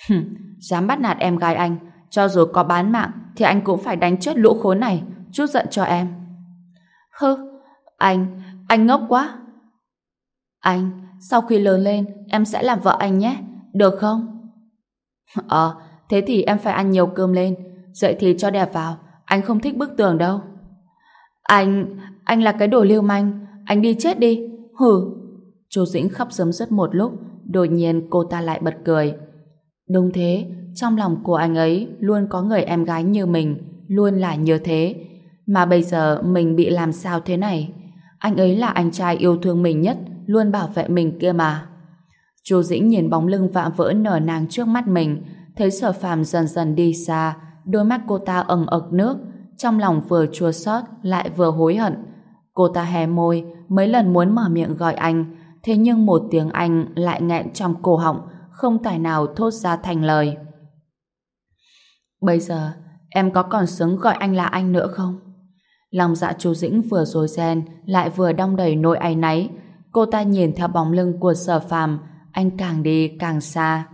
dám bắt nạt em gái anh, cho dù có bán mạng thì anh cũng phải đánh chết lũ khốn này, chút giận cho em. Hơ, anh, anh ngốc quá. Anh, sau khi lớn lên, em sẽ làm vợ anh nhé, được không? Ờ, thế thì em phải ăn nhiều cơm lên. Dậy thì cho đẹp vào. Anh không thích bức tường đâu. Anh, anh là cái đồ lưu manh. Anh đi chết đi. Hử. Chú Dĩnh khóc sớm rất một lúc. Đột nhiên cô ta lại bật cười. Đúng thế, trong lòng của anh ấy luôn có người em gái như mình. Luôn là như thế. Mà bây giờ mình bị làm sao thế này? Anh ấy là anh trai yêu thương mình nhất, luôn bảo vệ mình kia mà. Chu Dĩnh nhìn bóng lưng vạm vỡ nở nàng trước mắt mình, thấy sở phàm dần dần đi xa, đôi mắt cô ta ẩn ực nước, trong lòng vừa chua xót lại vừa hối hận. Cô ta hé môi, mấy lần muốn mở miệng gọi anh, thế nhưng một tiếng anh lại nghẹn trong cổ họng, không tài nào thốt ra thành lời. Bây giờ, em có còn xứng gọi anh là anh nữa không? Lòng dạ chú Dĩnh vừa rối ren, lại vừa đong đầy nỗi áy náy. Cô ta nhìn theo bóng lưng của sở phàm, anh càng đi càng xa.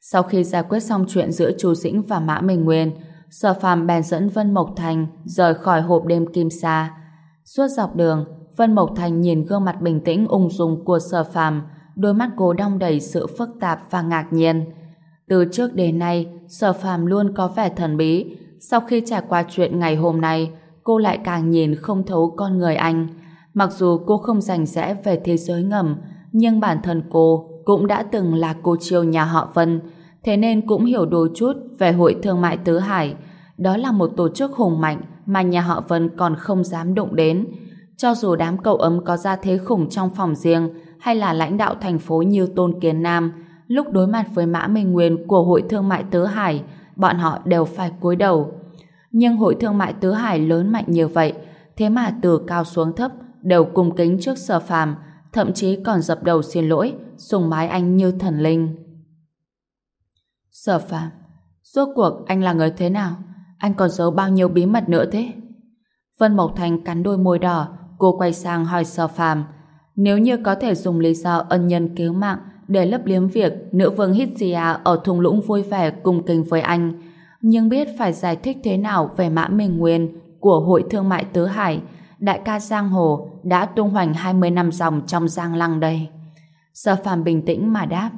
Sau khi giải quyết xong chuyện giữa chú Dĩnh và Mã Minh Nguyên, Sở Phàm bèn dẫn Vân Mộc Thành rời khỏi hộp đêm kim sa. Suốt dọc đường, Vân Mộc Thành nhìn gương mặt bình tĩnh ung dung của Sở Phàm, đôi mắt cô đong đầy sự phức tạp và ngạc nhiên. Từ trước đến nay, Sở Phàm luôn có vẻ thần bí. Sau khi trải qua chuyện ngày hôm nay, cô lại càng nhìn không thấu con người anh. Mặc dù cô không rành rẽ về thế giới ngầm, nhưng bản thân cô cũng đã từng là cô chiêu nhà họ Vân, thế nên cũng hiểu đôi chút về Hội Thương mại Tứ Hải. Đó là một tổ chức hùng mạnh mà nhà họ Vân còn không dám đụng đến. Cho dù đám cậu ấm có ra thế khủng trong phòng riêng hay là lãnh đạo thành phố như Tôn Kiến Nam, lúc đối mặt với Mã Minh Nguyên của Hội Thương mại Tứ Hải, bọn họ đều phải cúi đầu. Nhưng Hội Thương mại Tứ Hải lớn mạnh như vậy, thế mà từ cao xuống thấp đều cung kính trước sở phàm, thậm chí còn dập đầu xin lỗi, sùng bái anh như thần linh. Sở phàm rốt cuộc anh là người thế nào? Anh còn giấu bao nhiêu bí mật nữa thế? Vân Mộc Thành cắn đôi môi đỏ, cô quay sang hỏi Sở phàm nếu như có thể dùng lý do ân nhân cứu mạng để lấp liếm việc nữ vương Hithia ở thung lũng vui vẻ cùng kinh với anh, nhưng biết phải giải thích thế nào về Mã Minh Nguyên của Hội Thương mại Tứ Hải, đại ca Giang Hồ đã tung hoành 20 năm dòng trong Giang Lăng đây. Sở phàm bình tĩnh mà đáp.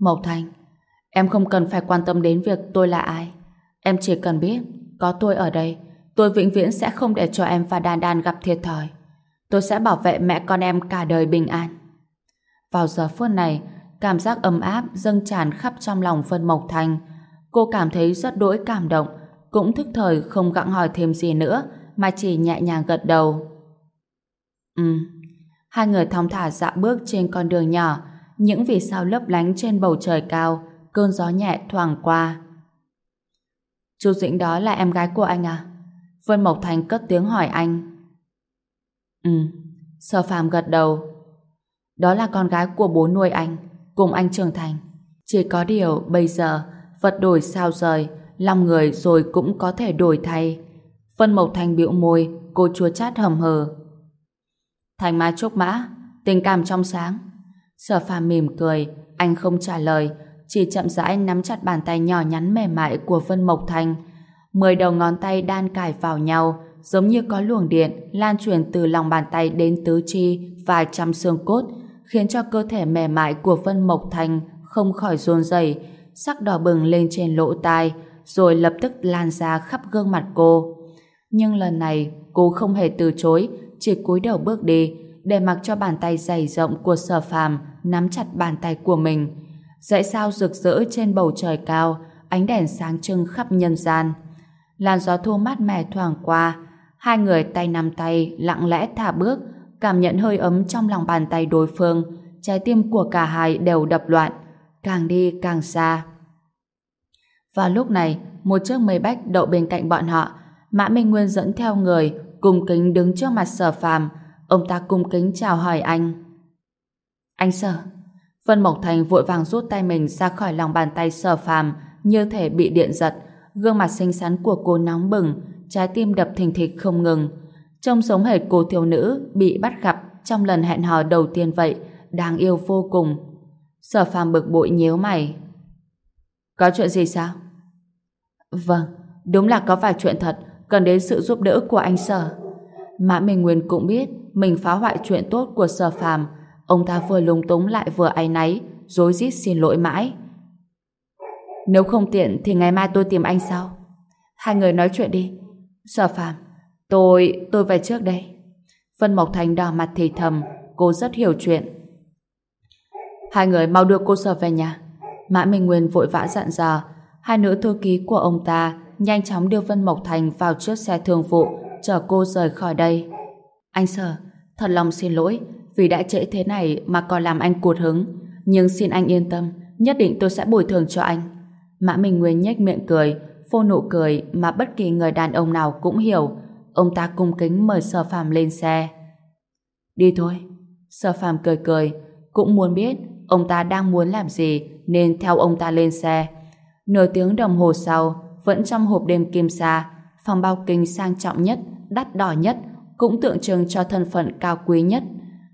Mộc Thành, em không cần phải quan tâm đến việc tôi là ai. Em chỉ cần biết, có tôi ở đây, tôi vĩnh viễn sẽ không để cho em và Đan Đan gặp thiệt thòi. Tôi sẽ bảo vệ mẹ con em cả đời bình an. Vào giờ phút này, cảm giác ấm áp dâng tràn khắp trong lòng Vân Mộc Thành. Cô cảm thấy rất đỗi cảm động, cũng thức thời không gặng hỏi thêm gì nữa, mà chỉ nhẹ nhàng gật đầu. Ừ. Hai người thong thả dạo bước trên con đường nhỏ, những vì sao lấp lánh trên bầu trời cao, cơn gió nhẹ thoảng qua. Chú Dĩnh đó là em gái của anh à? Vân Mộc Thành cất tiếng hỏi anh. Ừ. Sở phàm gật đầu. Đó là con gái của bố nuôi anh, cùng anh trưởng thành. Chỉ có điều bây giờ, vật đổi sao rời, lòng người rồi cũng có thể đổi thay. Vân Mộc Thành bĩu môi, cô chua chát hầm hờ. Thành ma chúc mã, tình cảm trong sáng. Sở phàm mỉm cười, anh không trả lời, chỉ chậm rãi nắm chặt bàn tay nhỏ nhắn mềm mại của Vân Mộc Thành. Mười đầu ngón tay đan cài vào nhau, giống như có luồng điện lan truyền từ lòng bàn tay đến tứ chi và trăm xương cốt, khiến cho cơ thể mềm mại của Vân Mộc Thành không khỏi run rẩy, sắc đỏ bừng lên trên lỗ tai, rồi lập tức lan ra khắp gương mặt cô. Nhưng lần này, cô không hề từ chối, chỉ cúi đầu bước đi, để mặc cho bàn tay dày rộng của sở phàm nắm chặt bàn tay của mình. Dãy sao rực rỡ trên bầu trời cao, ánh đèn sáng trưng khắp nhân gian. Làn gió thu mát mẻ thoảng qua, hai người tay nắm tay lặng lẽ thả bước, cảm nhận hơi ấm trong lòng bàn tay đối phương, trái tim của cả hai đều đập loạn, càng đi càng xa. Và lúc này, một chiếc mây bách đậu bên cạnh bọn họ, Mã Minh Nguyên dẫn theo người, cung kính đứng trước mặt sở phàm, ông ta cung kính chào hỏi anh. Anh sở. Vân Mộc Thành vội vàng rút tay mình ra khỏi lòng bàn tay sở phàm, như thể bị điện giật, gương mặt xinh xắn của cô nóng bừng, trái tim đập thình thịch không ngừng. Trông sống hệt cô thiếu nữ bị bắt gặp trong lần hẹn hò đầu tiên vậy, đáng yêu vô cùng. Sở phàm bực bội nhíu mày. Có chuyện gì sao? Vâng, đúng là có vài chuyện thật, cần đến sự giúp đỡ của anh sở. Mã Minh Nguyên cũng biết mình phá hoại chuyện tốt của sở phàm. Ông ta vừa lúng túng lại vừa áy náy, dối rít xin lỗi mãi. Nếu không tiện thì ngày mai tôi tìm anh sau. Hai người nói chuyện đi. Sở phàm, tôi, tôi về trước đây. Vân Mộc Thành đỏ mặt thì thầm, cô rất hiểu chuyện. Hai người mau đưa cô sở về nhà. Mã Minh Nguyên vội vã dặn dò, hai nữ thư ký của ông ta nhanh chóng đưa Vân Mộc Thành vào chiếc xe thương vụ, chở cô rời khỏi đây. Anh Sở, thật lòng xin lỗi, vì đã trễ thế này mà còn làm anh cuột hứng. Nhưng xin anh yên tâm, nhất định tôi sẽ bồi thường cho anh. Mã Minh Nguyên nhếch miệng cười, phô nụ cười mà bất kỳ người đàn ông nào cũng hiểu. Ông ta cung kính mời Sở Phạm lên xe. Đi thôi. Sở Phạm cười cười, cũng muốn biết ông ta đang muốn làm gì nên theo ông ta lên xe. Nửa tiếng đồng hồ sau, vẫn trong hộp đêm kim sa, phòng bao kinh sang trọng nhất, đắt đỏ nhất, cũng tượng trưng cho thân phận cao quý nhất.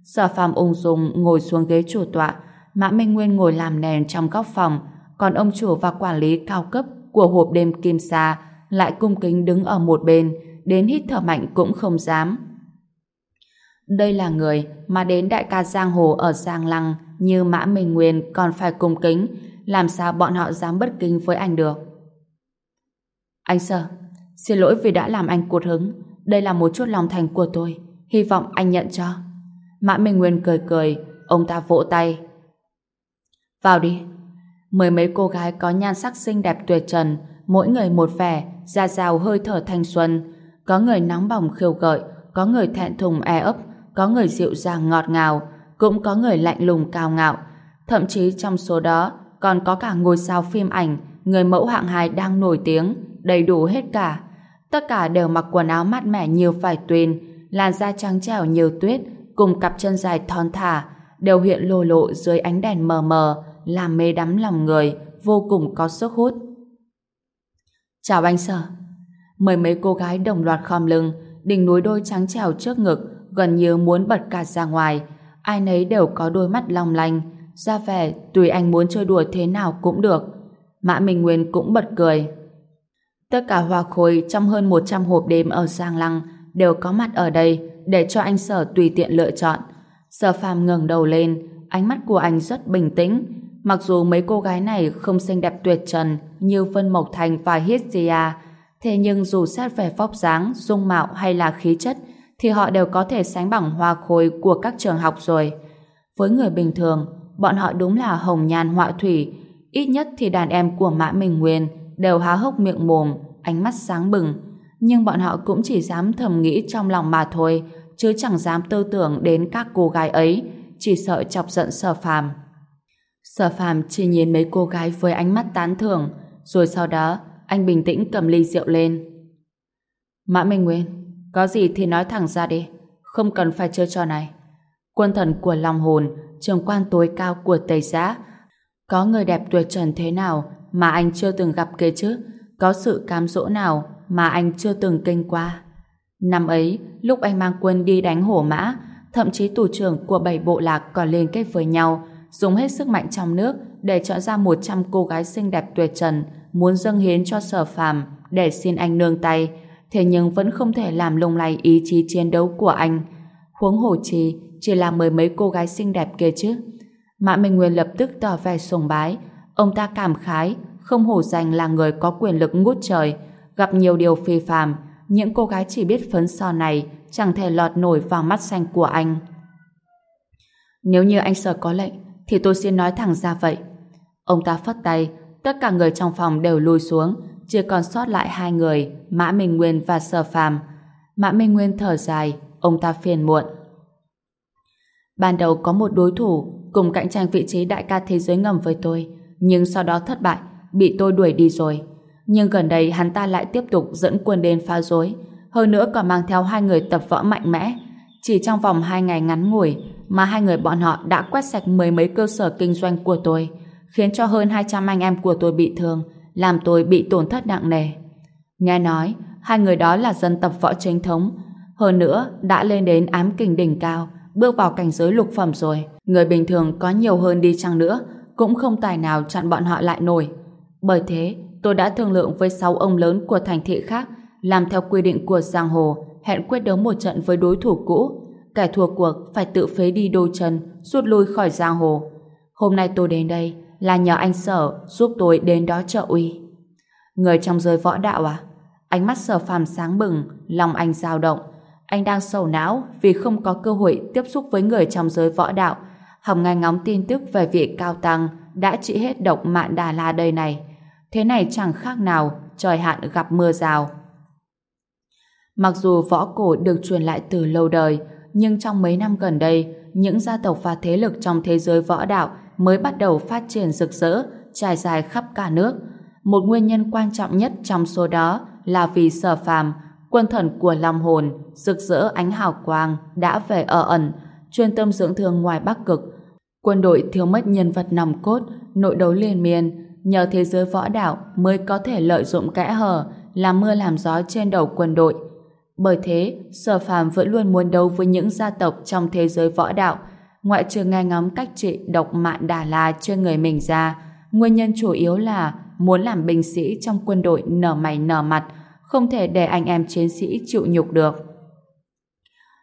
Sở phàm ung dung ngồi xuống ghế chủ tọa, Mã Minh Nguyên ngồi làm nền trong góc phòng, còn ông chủ và quản lý cao cấp của hộp đêm kim sa lại cung kính đứng ở một bên, đến hít thở mạnh cũng không dám. Đây là người mà đến đại ca Giang Hồ ở Giang Lăng như Mã Minh Nguyên còn phải cung kính, làm sao bọn họ dám bất kính với anh được. Anh sợ, xin lỗi vì đã làm anh cuột hứng. Đây là một chút lòng thành của tôi. Hy vọng anh nhận cho. Mã Minh Nguyên cười cười, ông ta vỗ tay. Vào đi. Mười mấy cô gái có nhan sắc xinh đẹp tuyệt trần, mỗi người một vẻ, da rào hơi thở thanh xuân. Có người nóng bỏng khiêu gợi, có người thẹn thùng e ấp, có người dịu dàng ngọt ngào, cũng có người lạnh lùng cao ngạo. Thậm chí trong số đó còn có cả ngôi sao phim ảnh, người mẫu hạng hai đang nổi tiếng, đầy đủ hết cả. Tất cả đều mặc quần áo mát mẻ nhiều vải tuyền, làn da trắng trẻo nhiều tuyết, cùng cặp chân dài thon thả, đều hiện lồ lộ dưới ánh đèn mờ mờ, làm mê đắm lòng người, vô cùng có sức hút. Chào anh sở. Mười mấy cô gái đồng loạt khom lưng, đỉnh núi đôi trắng trèo trước ngực, gần như muốn bật cả ra ngoài. Ai nấy đều có đôi mắt long lanh, ra vẻ tùy anh muốn chơi đùa thế nào cũng được. Mã Minh Nguyên cũng bật cười. Tất cả hoa khôi trong hơn 100 hộp đêm ở Giang Lăng đều có mặt ở đây để cho anh Sở tùy tiện lựa chọn. Sở Phàm ngẩng đầu lên, ánh mắt của anh rất bình tĩnh. Mặc dù mấy cô gái này không xinh đẹp tuyệt trần như Vân Mộc Thành và Hestia, thế nhưng dù xét về vóc dáng, dung mạo hay là khí chất, thì họ đều có thể sánh bằng hoa khôi của các trường học rồi. Với người bình thường, bọn họ đúng là hồng nhan họa thủy, ít nhất thì đàn em của Mã Minh Nguyên đều há hốc miệng mồm, ánh mắt sáng bừng. Nhưng bọn họ cũng chỉ dám thầm nghĩ trong lòng mà thôi, chứ chẳng dám tư tưởng đến các cô gái ấy, chỉ sợ chọc giận sở phàm. Sở phàm chỉ nhìn mấy cô gái với ánh mắt tán thưởng, rồi sau đó anh bình tĩnh cầm ly rượu lên. Mã Minh Nguyên, có gì thì nói thẳng ra đi, không cần phải chơi trò này. Quân thần của lòng hồn, trường quan tối cao của Tây Giá, có người đẹp tuyệt trần thế nào mà anh chưa từng gặp kia chứ? Có sự cám dỗ nào mà anh chưa từng kinh qua? Năm ấy, lúc anh mang quân đi đánh hổ mã, thậm chí tù trưởng của bảy bộ lạc còn liên kết với nhau, dùng hết sức mạnh trong nước để chọn ra 100 cô gái xinh đẹp tuyệt trần muốn dâng hiến cho sở phàm để xin anh nương tay, thế nhưng vẫn không thể làm lung lay ý chí chiến đấu của anh. Huống hồ chi, chỉ là mười mấy cô gái xinh đẹp kia chứ. Mã Minh Nguyên lập tức tỏ vẻ sùng bái. Ông ta cảm khái, không hổ danh là người có quyền lực ngút trời, gặp nhiều điều phi phàm. Những cô gái chỉ biết phấn son này chẳng thể lọt nổi vào mắt xanh của anh. Nếu như anh sợ có lệnh, thì tôi xin nói thẳng ra vậy. Ông ta phất tay, tất cả người trong phòng đều lùi xuống, chỉ còn sót lại hai người, Mã Minh Nguyên và Sở Phàm. Mã Minh Nguyên thở dài, ông ta phiền muộn. Ban đầu có một đối thủ cùng cạnh tranh vị trí đại ca thế giới ngầm với tôi, nhưng sau đó thất bại, bị tôi đuổi đi rồi. Nhưng gần đây hắn ta lại tiếp tục dẫn quân đến phá rối, hơn nữa còn mang theo hai người tập võ mạnh mẽ. Chỉ trong vòng hai ngày ngắn ngủi mà hai người bọn họ đã quét sạch mười mấy cơ sở kinh doanh của tôi, khiến cho hơn 200 anh em của tôi bị thương, làm tôi bị tổn thất nặng nề. Nghe nói, hai người đó là dân tập võ chính thống, hơn nữa đã lên đến ám kình đỉnh cao, bước vào cảnh giới lục phẩm rồi. Người bình thường có nhiều hơn đi chăng nữa, cũng không tài nào chặn bọn họ lại nổi. Bởi thế, tôi đã thương lượng với sáu ông lớn của thành thị khác, làm theo quy định của giang hồ, hẹn quyết đấu một trận với đối thủ cũ. Kẻ thua cuộc phải tự phế đi đôi chân, rút lui khỏi giang hồ. Hôm nay tôi đến đây là nhờ anh sở giúp tôi đến đó trợ uy. Người trong giới võ đạo à? Ánh mắt sở phàm sáng bừng, lòng anh dao động. Anh đang sầu não vì không có cơ hội tiếp xúc với người trong giới võ đạo. Hồng ngay ngóng tin tức về vị cao tăng đã trị hết độc mạn Đà La đây này. Thế này chẳng khác nào trời hạn gặp mưa rào. Mặc dù võ cổ được truyền lại từ lâu đời, nhưng trong mấy năm gần đây, những gia tộc và thế lực trong thế giới võ đạo mới bắt đầu phát triển rực rỡ, trải dài khắp cả nước. Một nguyên nhân quan trọng nhất trong số đó là vì sở phàm, quân thần của Long Hồn, rực rỡ ánh hào quang, đã về ở ẩn, chuyên tâm dưỡng thương ngoài Bắc Cực. Quân đội thiếu mất nhân vật nòng cốt, nội đấu liên miên, nhờ thế giới võ đạo mới có thể lợi dụng kẽ hở, làm mưa làm gió trên đầu quân đội. Bởi thế, Sở Phàm vẫn luôn muốn đấu với những gia tộc trong thế giới võ đạo, ngoại trừ nghe ngóng cách trị độc mạn Đà La trên người mình ra, nguyên nhân chủ yếu là muốn làm binh sĩ trong quân đội nở mày nở mặt, không thể để anh em chiến sĩ chịu nhục được.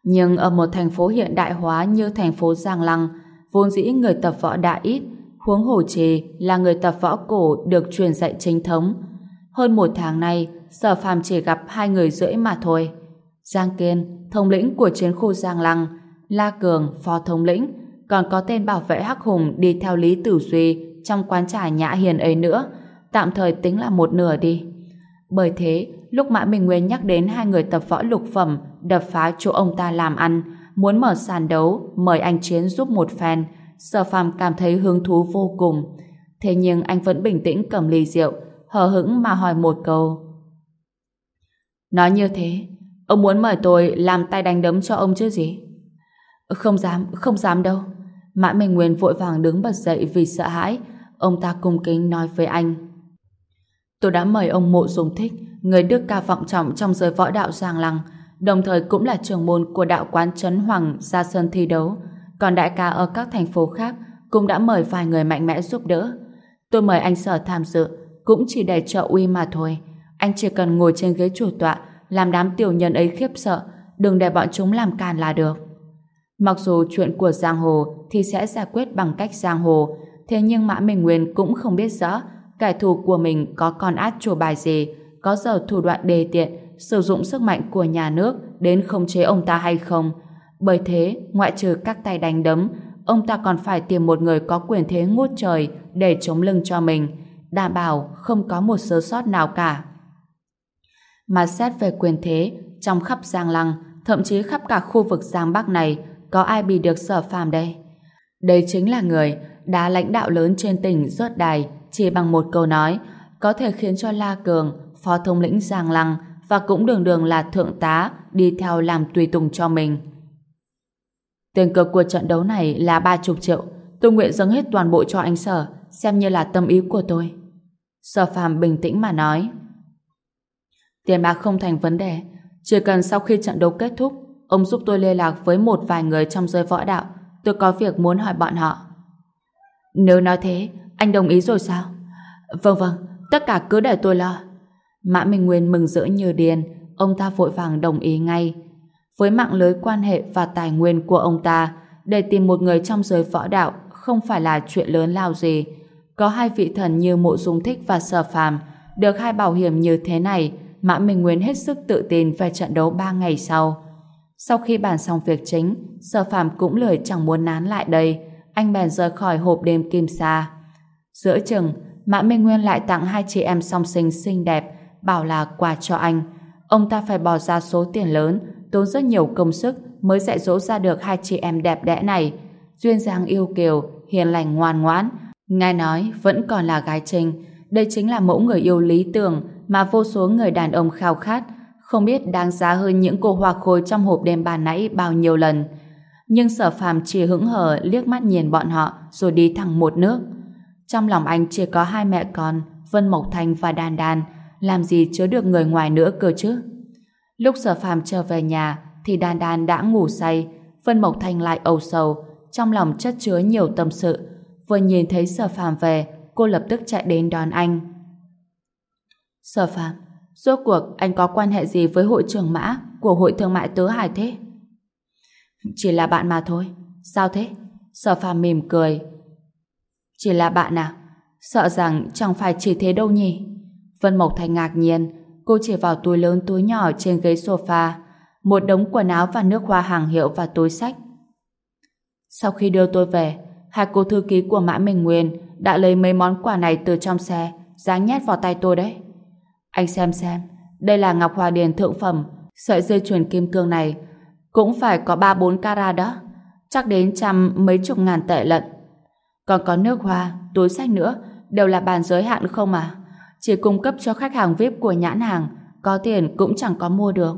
Nhưng ở một thành phố hiện đại hóa như thành phố Giang Lăng, vốn dĩ người tập võ đã ít, huống hồ trì là người tập võ cổ được truyền dạy chính thống. Hơn một tháng nay, Sở Phàm chỉ gặp hai người rưỡi mà thôi. Giang Kiên, thống lĩnh của chiến khu Giang Lăng, La Cường, phó thống lĩnh, còn có tên bảo vệ Hắc Hùng đi theo Lý Tử Duy trong quán trà nhã hiền ấy nữa, tạm thời tính là một nửa đi. Bởi thế, lúc Mã Minh Nguyên nhắc đến hai người tập võ lục phẩm đập phá chỗ ông ta làm ăn, muốn mở sàn đấu, mời anh Chiến giúp một phen, Sở Phàm cảm thấy hứng thú vô cùng. Thế nhưng anh vẫn bình tĩnh cầm ly rượu, hờ hững mà hỏi một câu. Nói như thế, ông muốn mời tôi làm tay đánh đấm cho ông chứ gì? Không dám, không dám đâu. Mã Minh Nguyên vội vàng đứng bật dậy vì sợ hãi. Ông ta cung kính nói với anh. Tôi đã mời ông Mộ Dung Thích, người đức ca vọng trọng trong giới võ đạo Giang Lăng, đồng thời cũng là trưởng môn của đạo quán Trấn Hoàng ra sân thi đấu. Còn đại ca ở các thành phố khác cũng đã mời vài người mạnh mẽ giúp đỡ. Tôi mời anh Sở tham dự cũng chỉ để trợ uy mà thôi. Anh chỉ cần ngồi trên ghế chủ tọa, làm đám tiểu nhân ấy khiếp sợ, đừng để bọn chúng làm càn là được. Mặc dù chuyện của Giang Hồ thì sẽ giải quyết bằng cách Giang Hồ, thế nhưng Mã Minh Nguyên cũng không biết rõ kẻ thù của mình có con át chủ bài gì, có giờ thủ đoạn đề tiện, sử dụng sức mạnh của nhà nước đến khống chế ông ta hay không. Bởi thế, ngoại trừ các tay đánh đấm, ông ta còn phải tìm một người có quyền thế ngút trời để chống lưng cho mình, đảm bảo không có một sơ sót nào cả. Mà xét về quyền thế, trong khắp Giang Lăng, thậm chí khắp cả khu vực Giang Bắc này, có ai bị được sở phàm đây? Đây chính là người đã lãnh đạo lớn trên tỉnh rớt đài chỉ bằng một câu nói có thể khiến cho La Cường, phó thống lĩnh Giang Lăng và cũng đường đường là thượng tá đi theo làm tùy tùng cho mình. Tiền cược của trận đấu này là ba chục triệu. Tôi nguyện dâng hết toàn bộ cho anh Sở, xem như là tâm ý của tôi. Sở phàm bình tĩnh mà nói. Tiền bạc không thành vấn đề. Chỉ cần sau khi trận đấu kết thúc, ông giúp tôi liên lạc với một vài người trong giới võ đạo. Tôi có việc muốn hỏi bọn họ. Nếu nói thế, anh đồng ý rồi sao? Vâng vâng, tất cả cứ để tôi lo. Mã Minh Nguyên mừng rỡ như điên, ông ta vội vàng đồng ý ngay. Với mạng lưới quan hệ và tài nguyên của ông ta, để tìm một người trong giới võ đạo không phải là chuyện lớn lao gì. Có hai vị thần như Mộ Dung Thích và Sở Phàm được hai bảo hiểm như thế này, Mã Minh Nguyên hết sức tự tin về trận đấu ba ngày sau. Sau khi bàn xong việc chính, Sở Phạm cũng lười chẳng muốn nán lại đây, anh bèn rời khỏi hộp đêm kim sa. Giữa chừng, Mã Minh Nguyên lại tặng hai chị em song sinh xinh đẹp, bảo là quà cho anh. Ông ta phải bỏ ra số tiền lớn, tốn rất nhiều công sức mới dạy dỗ ra được hai chị em đẹp đẽ này. Duyên dáng yêu kiều, hiền lành ngoan ngoãn. Nghe nói vẫn còn là gái trinh. Đây chính là mẫu người yêu lý tưởng mà vô số người đàn ông khao khát. Không biết đáng giá hơn những cô hoa khôi trong hộp đêm bàn nãy bao nhiêu lần. Nhưng sở phàm chỉ hững hờ liếc mắt nhìn bọn họ rồi đi thẳng một nước. Trong lòng anh chỉ có hai mẹ con, Vân Mộc Thanh và Đan Đan, làm gì chứa được người ngoài nữa cơ chứ? Lúc sở phàm trở về nhà thì Đan Đan đã ngủ say, Vân Mộc Thanh lại âu sầu, trong lòng chất chứa nhiều tâm sự. Vừa nhìn thấy sở phàm về, cô lập tức chạy đến đón anh. Sở phàm, rốt cuộc anh có quan hệ gì với hội trưởng mã của hội thương mại tứ hải thế? Chỉ là bạn mà thôi. Sao thế? Sở phàm mỉm cười. Chỉ là bạn à? Sợ rằng chẳng phải chỉ thế đâu nhỉ? Vân Mộc Thành ngạc nhiên, cô chỉ vào túi lớn túi nhỏ trên ghế sofa, một đống quần áo và nước hoa hàng hiệu và túi sách. Sau khi đưa tôi về, hai cô thư ký của Mã Minh Nguyên đã lấy mấy món quà này từ trong xe, dáng nhét vào tay tôi đấy. Anh xem xem, đây là ngọc hòa điền thượng phẩm, sợi dây chuyền kim cương này cũng phải có ba bốn carat đó, chắc đến trăm mấy chục ngàn tệ lận. Còn có nước hoa, túi sách nữa, đều là bàn giới hạn không à? Chỉ cung cấp cho khách hàng VIP của nhãn hàng, có tiền cũng chẳng có mua được.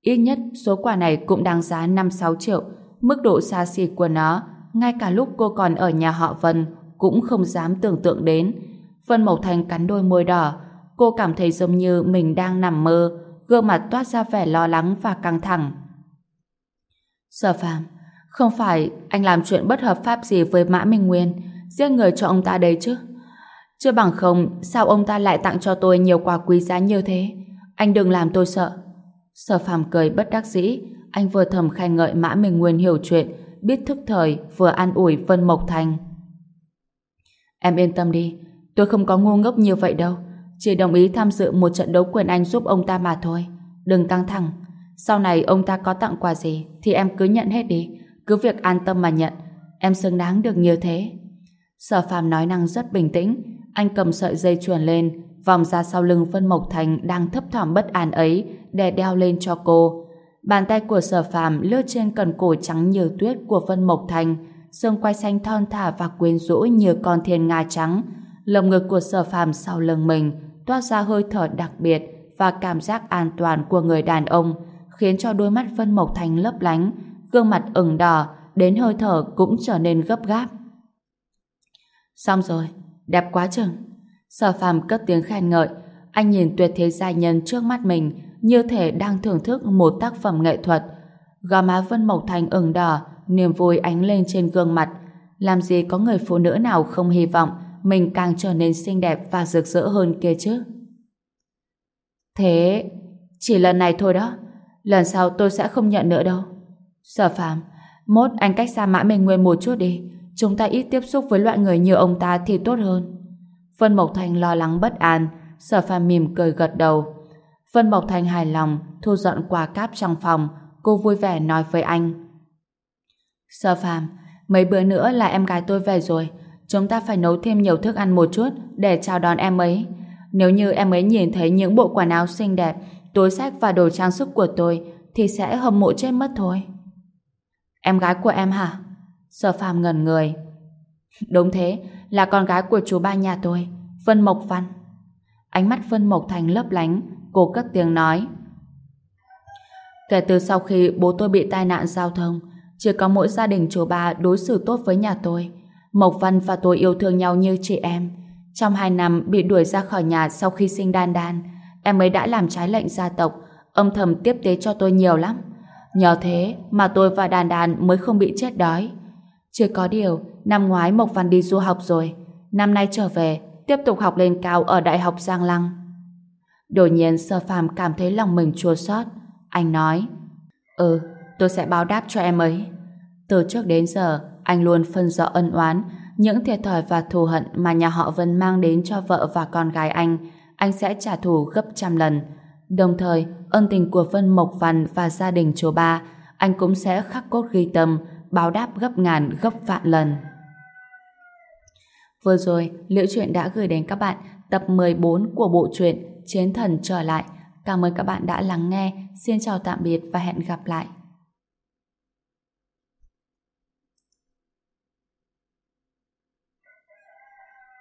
Ít nhất số quà này cũng đáng giá 5-6 triệu, mức độ xa xỉ của nó, ngay cả lúc cô còn ở nhà họ Vân cũng không dám tưởng tượng đến. Vân Mộc Thành cắn đôi môi đỏ, cô cảm thấy giống như mình đang nằm mơ, gương mặt toát ra vẻ lo lắng và căng thẳng. Sở phàm không phải anh làm chuyện bất hợp pháp gì với Mã Minh Nguyên, giết người cho ông ta đấy chứ? Chưa bằng không, sao ông ta lại tặng cho tôi nhiều quà quý giá như thế? Anh đừng làm tôi sợ. Sở phàm cười bất đắc dĩ, anh vừa thầm khen ngợi Mã Minh Nguyên hiểu chuyện, biết thức thời, vừa an ủi Vân Mộc Thành. Em yên tâm đi, tôi không có ngu ngốc như vậy đâu, chỉ đồng ý tham dự một trận đấu quyền Anh giúp ông ta mà thôi. Đừng căng thẳng, sau này ông ta có tặng quà gì thì em cứ nhận hết đi, cứ việc an tâm mà nhận, em xứng đáng được như thế. Sở phàm nói năng rất bình tĩnh, anh cầm sợi dây chuyền lên, vòng ra sau lưng Vân Mộc Thành đang thấp thỏm bất an ấy để đeo lên cho cô. Bàn tay của sở phàm lướt trên cần cổ trắng như tuyết của Vân Mộc Thành, xương quai xanh thon thả và quyến rũ như con thiên nga trắng. Lồng ngực của sở phàm sau lưng mình toát ra hơi thở đặc biệt và cảm giác an toàn của người đàn ông, khiến cho đôi mắt Vân Mộc Thành lấp lánh, gương mặt ửng đỏ, đến hơi thở cũng trở nên gấp gáp. Xong rồi, đẹp quá chừng. Sở phàm cất tiếng khen ngợi, anh nhìn tuyệt thế giai nhân trước mắt mình như thể đang thưởng thức một tác phẩm nghệ thuật. Gò má Vân Mộc Thành ửng đỏ, niềm vui ánh lên trên gương mặt. Làm gì có người phụ nữ nào không hy vọng mình càng trở nên xinh đẹp và rực rỡ hơn kia chứ. Thế, chỉ lần này thôi đó. Lần sau tôi sẽ không nhận nữa đâu. Sở phàm, mốt anh cách xa mã mình nguyên một chút đi. Chúng ta ít tiếp xúc với loại người như ông ta thì tốt hơn. Vân Mộc Thành lo lắng bất an, sở phàm mỉm cười gật đầu. Vân Mộc Thành hài lòng, thu dọn quà cáp trong phòng, cô vui vẻ nói với anh. Sở phàm, mấy bữa nữa là em gái tôi về rồi, chúng ta phải nấu thêm nhiều thức ăn một chút để chào đón em ấy. Nếu như em ấy nhìn thấy những bộ quần áo xinh đẹp, túi sách và đồ trang sức của tôi, thì sẽ hâm mộ chết mất thôi. Em gái của em hả? Sở phàm ngẩn người. Đúng thế, là con gái của chú ba nhà tôi, Vân Mộc Văn. Ánh mắt Vân Mộc Thành lấp lánh, cô cất tiếng nói. Kể từ sau khi bố tôi bị tai nạn giao thông, chỉ có mỗi gia đình chú ba đối xử tốt với nhà tôi. Mộc Văn và tôi yêu thương nhau như chị em. Trong hai năm bị đuổi ra khỏi nhà sau khi sinh đan đan, em ấy đã làm trái lệnh gia tộc, âm thầm tiếp tế cho tôi nhiều lắm. Nhờ thế mà tôi và đàn đàn mới không bị chết đói. Chưa có điều, năm ngoái Mộc Văn đi du học rồi. Năm nay trở về, tiếp tục học lên cao ở Đại học Giang Lăng. Đột nhiên Sơ Phàm cảm thấy lòng mình chua xót. Anh nói, Ừ, tôi sẽ báo đáp cho em ấy. Từ trước đến giờ, anh luôn phân rõ ân oán, những thiệt thòi và thù hận mà nhà họ Vân mang đến cho vợ và con gái anh, anh sẽ trả thù gấp trăm lần. Đồng thời, ân tình của Vân Mộc Văn và gia đình chùa Ba, anh cũng sẽ khắc cốt ghi tâm, báo đáp gấp ngàn gấp vạn lần. Vừa rồi, Liễu Chuyện đã gửi đến các bạn tập 14 của bộ truyện Chiến Thần Trở Lại. Cảm ơn các bạn đã lắng nghe. Xin chào tạm biệt và hẹn gặp lại.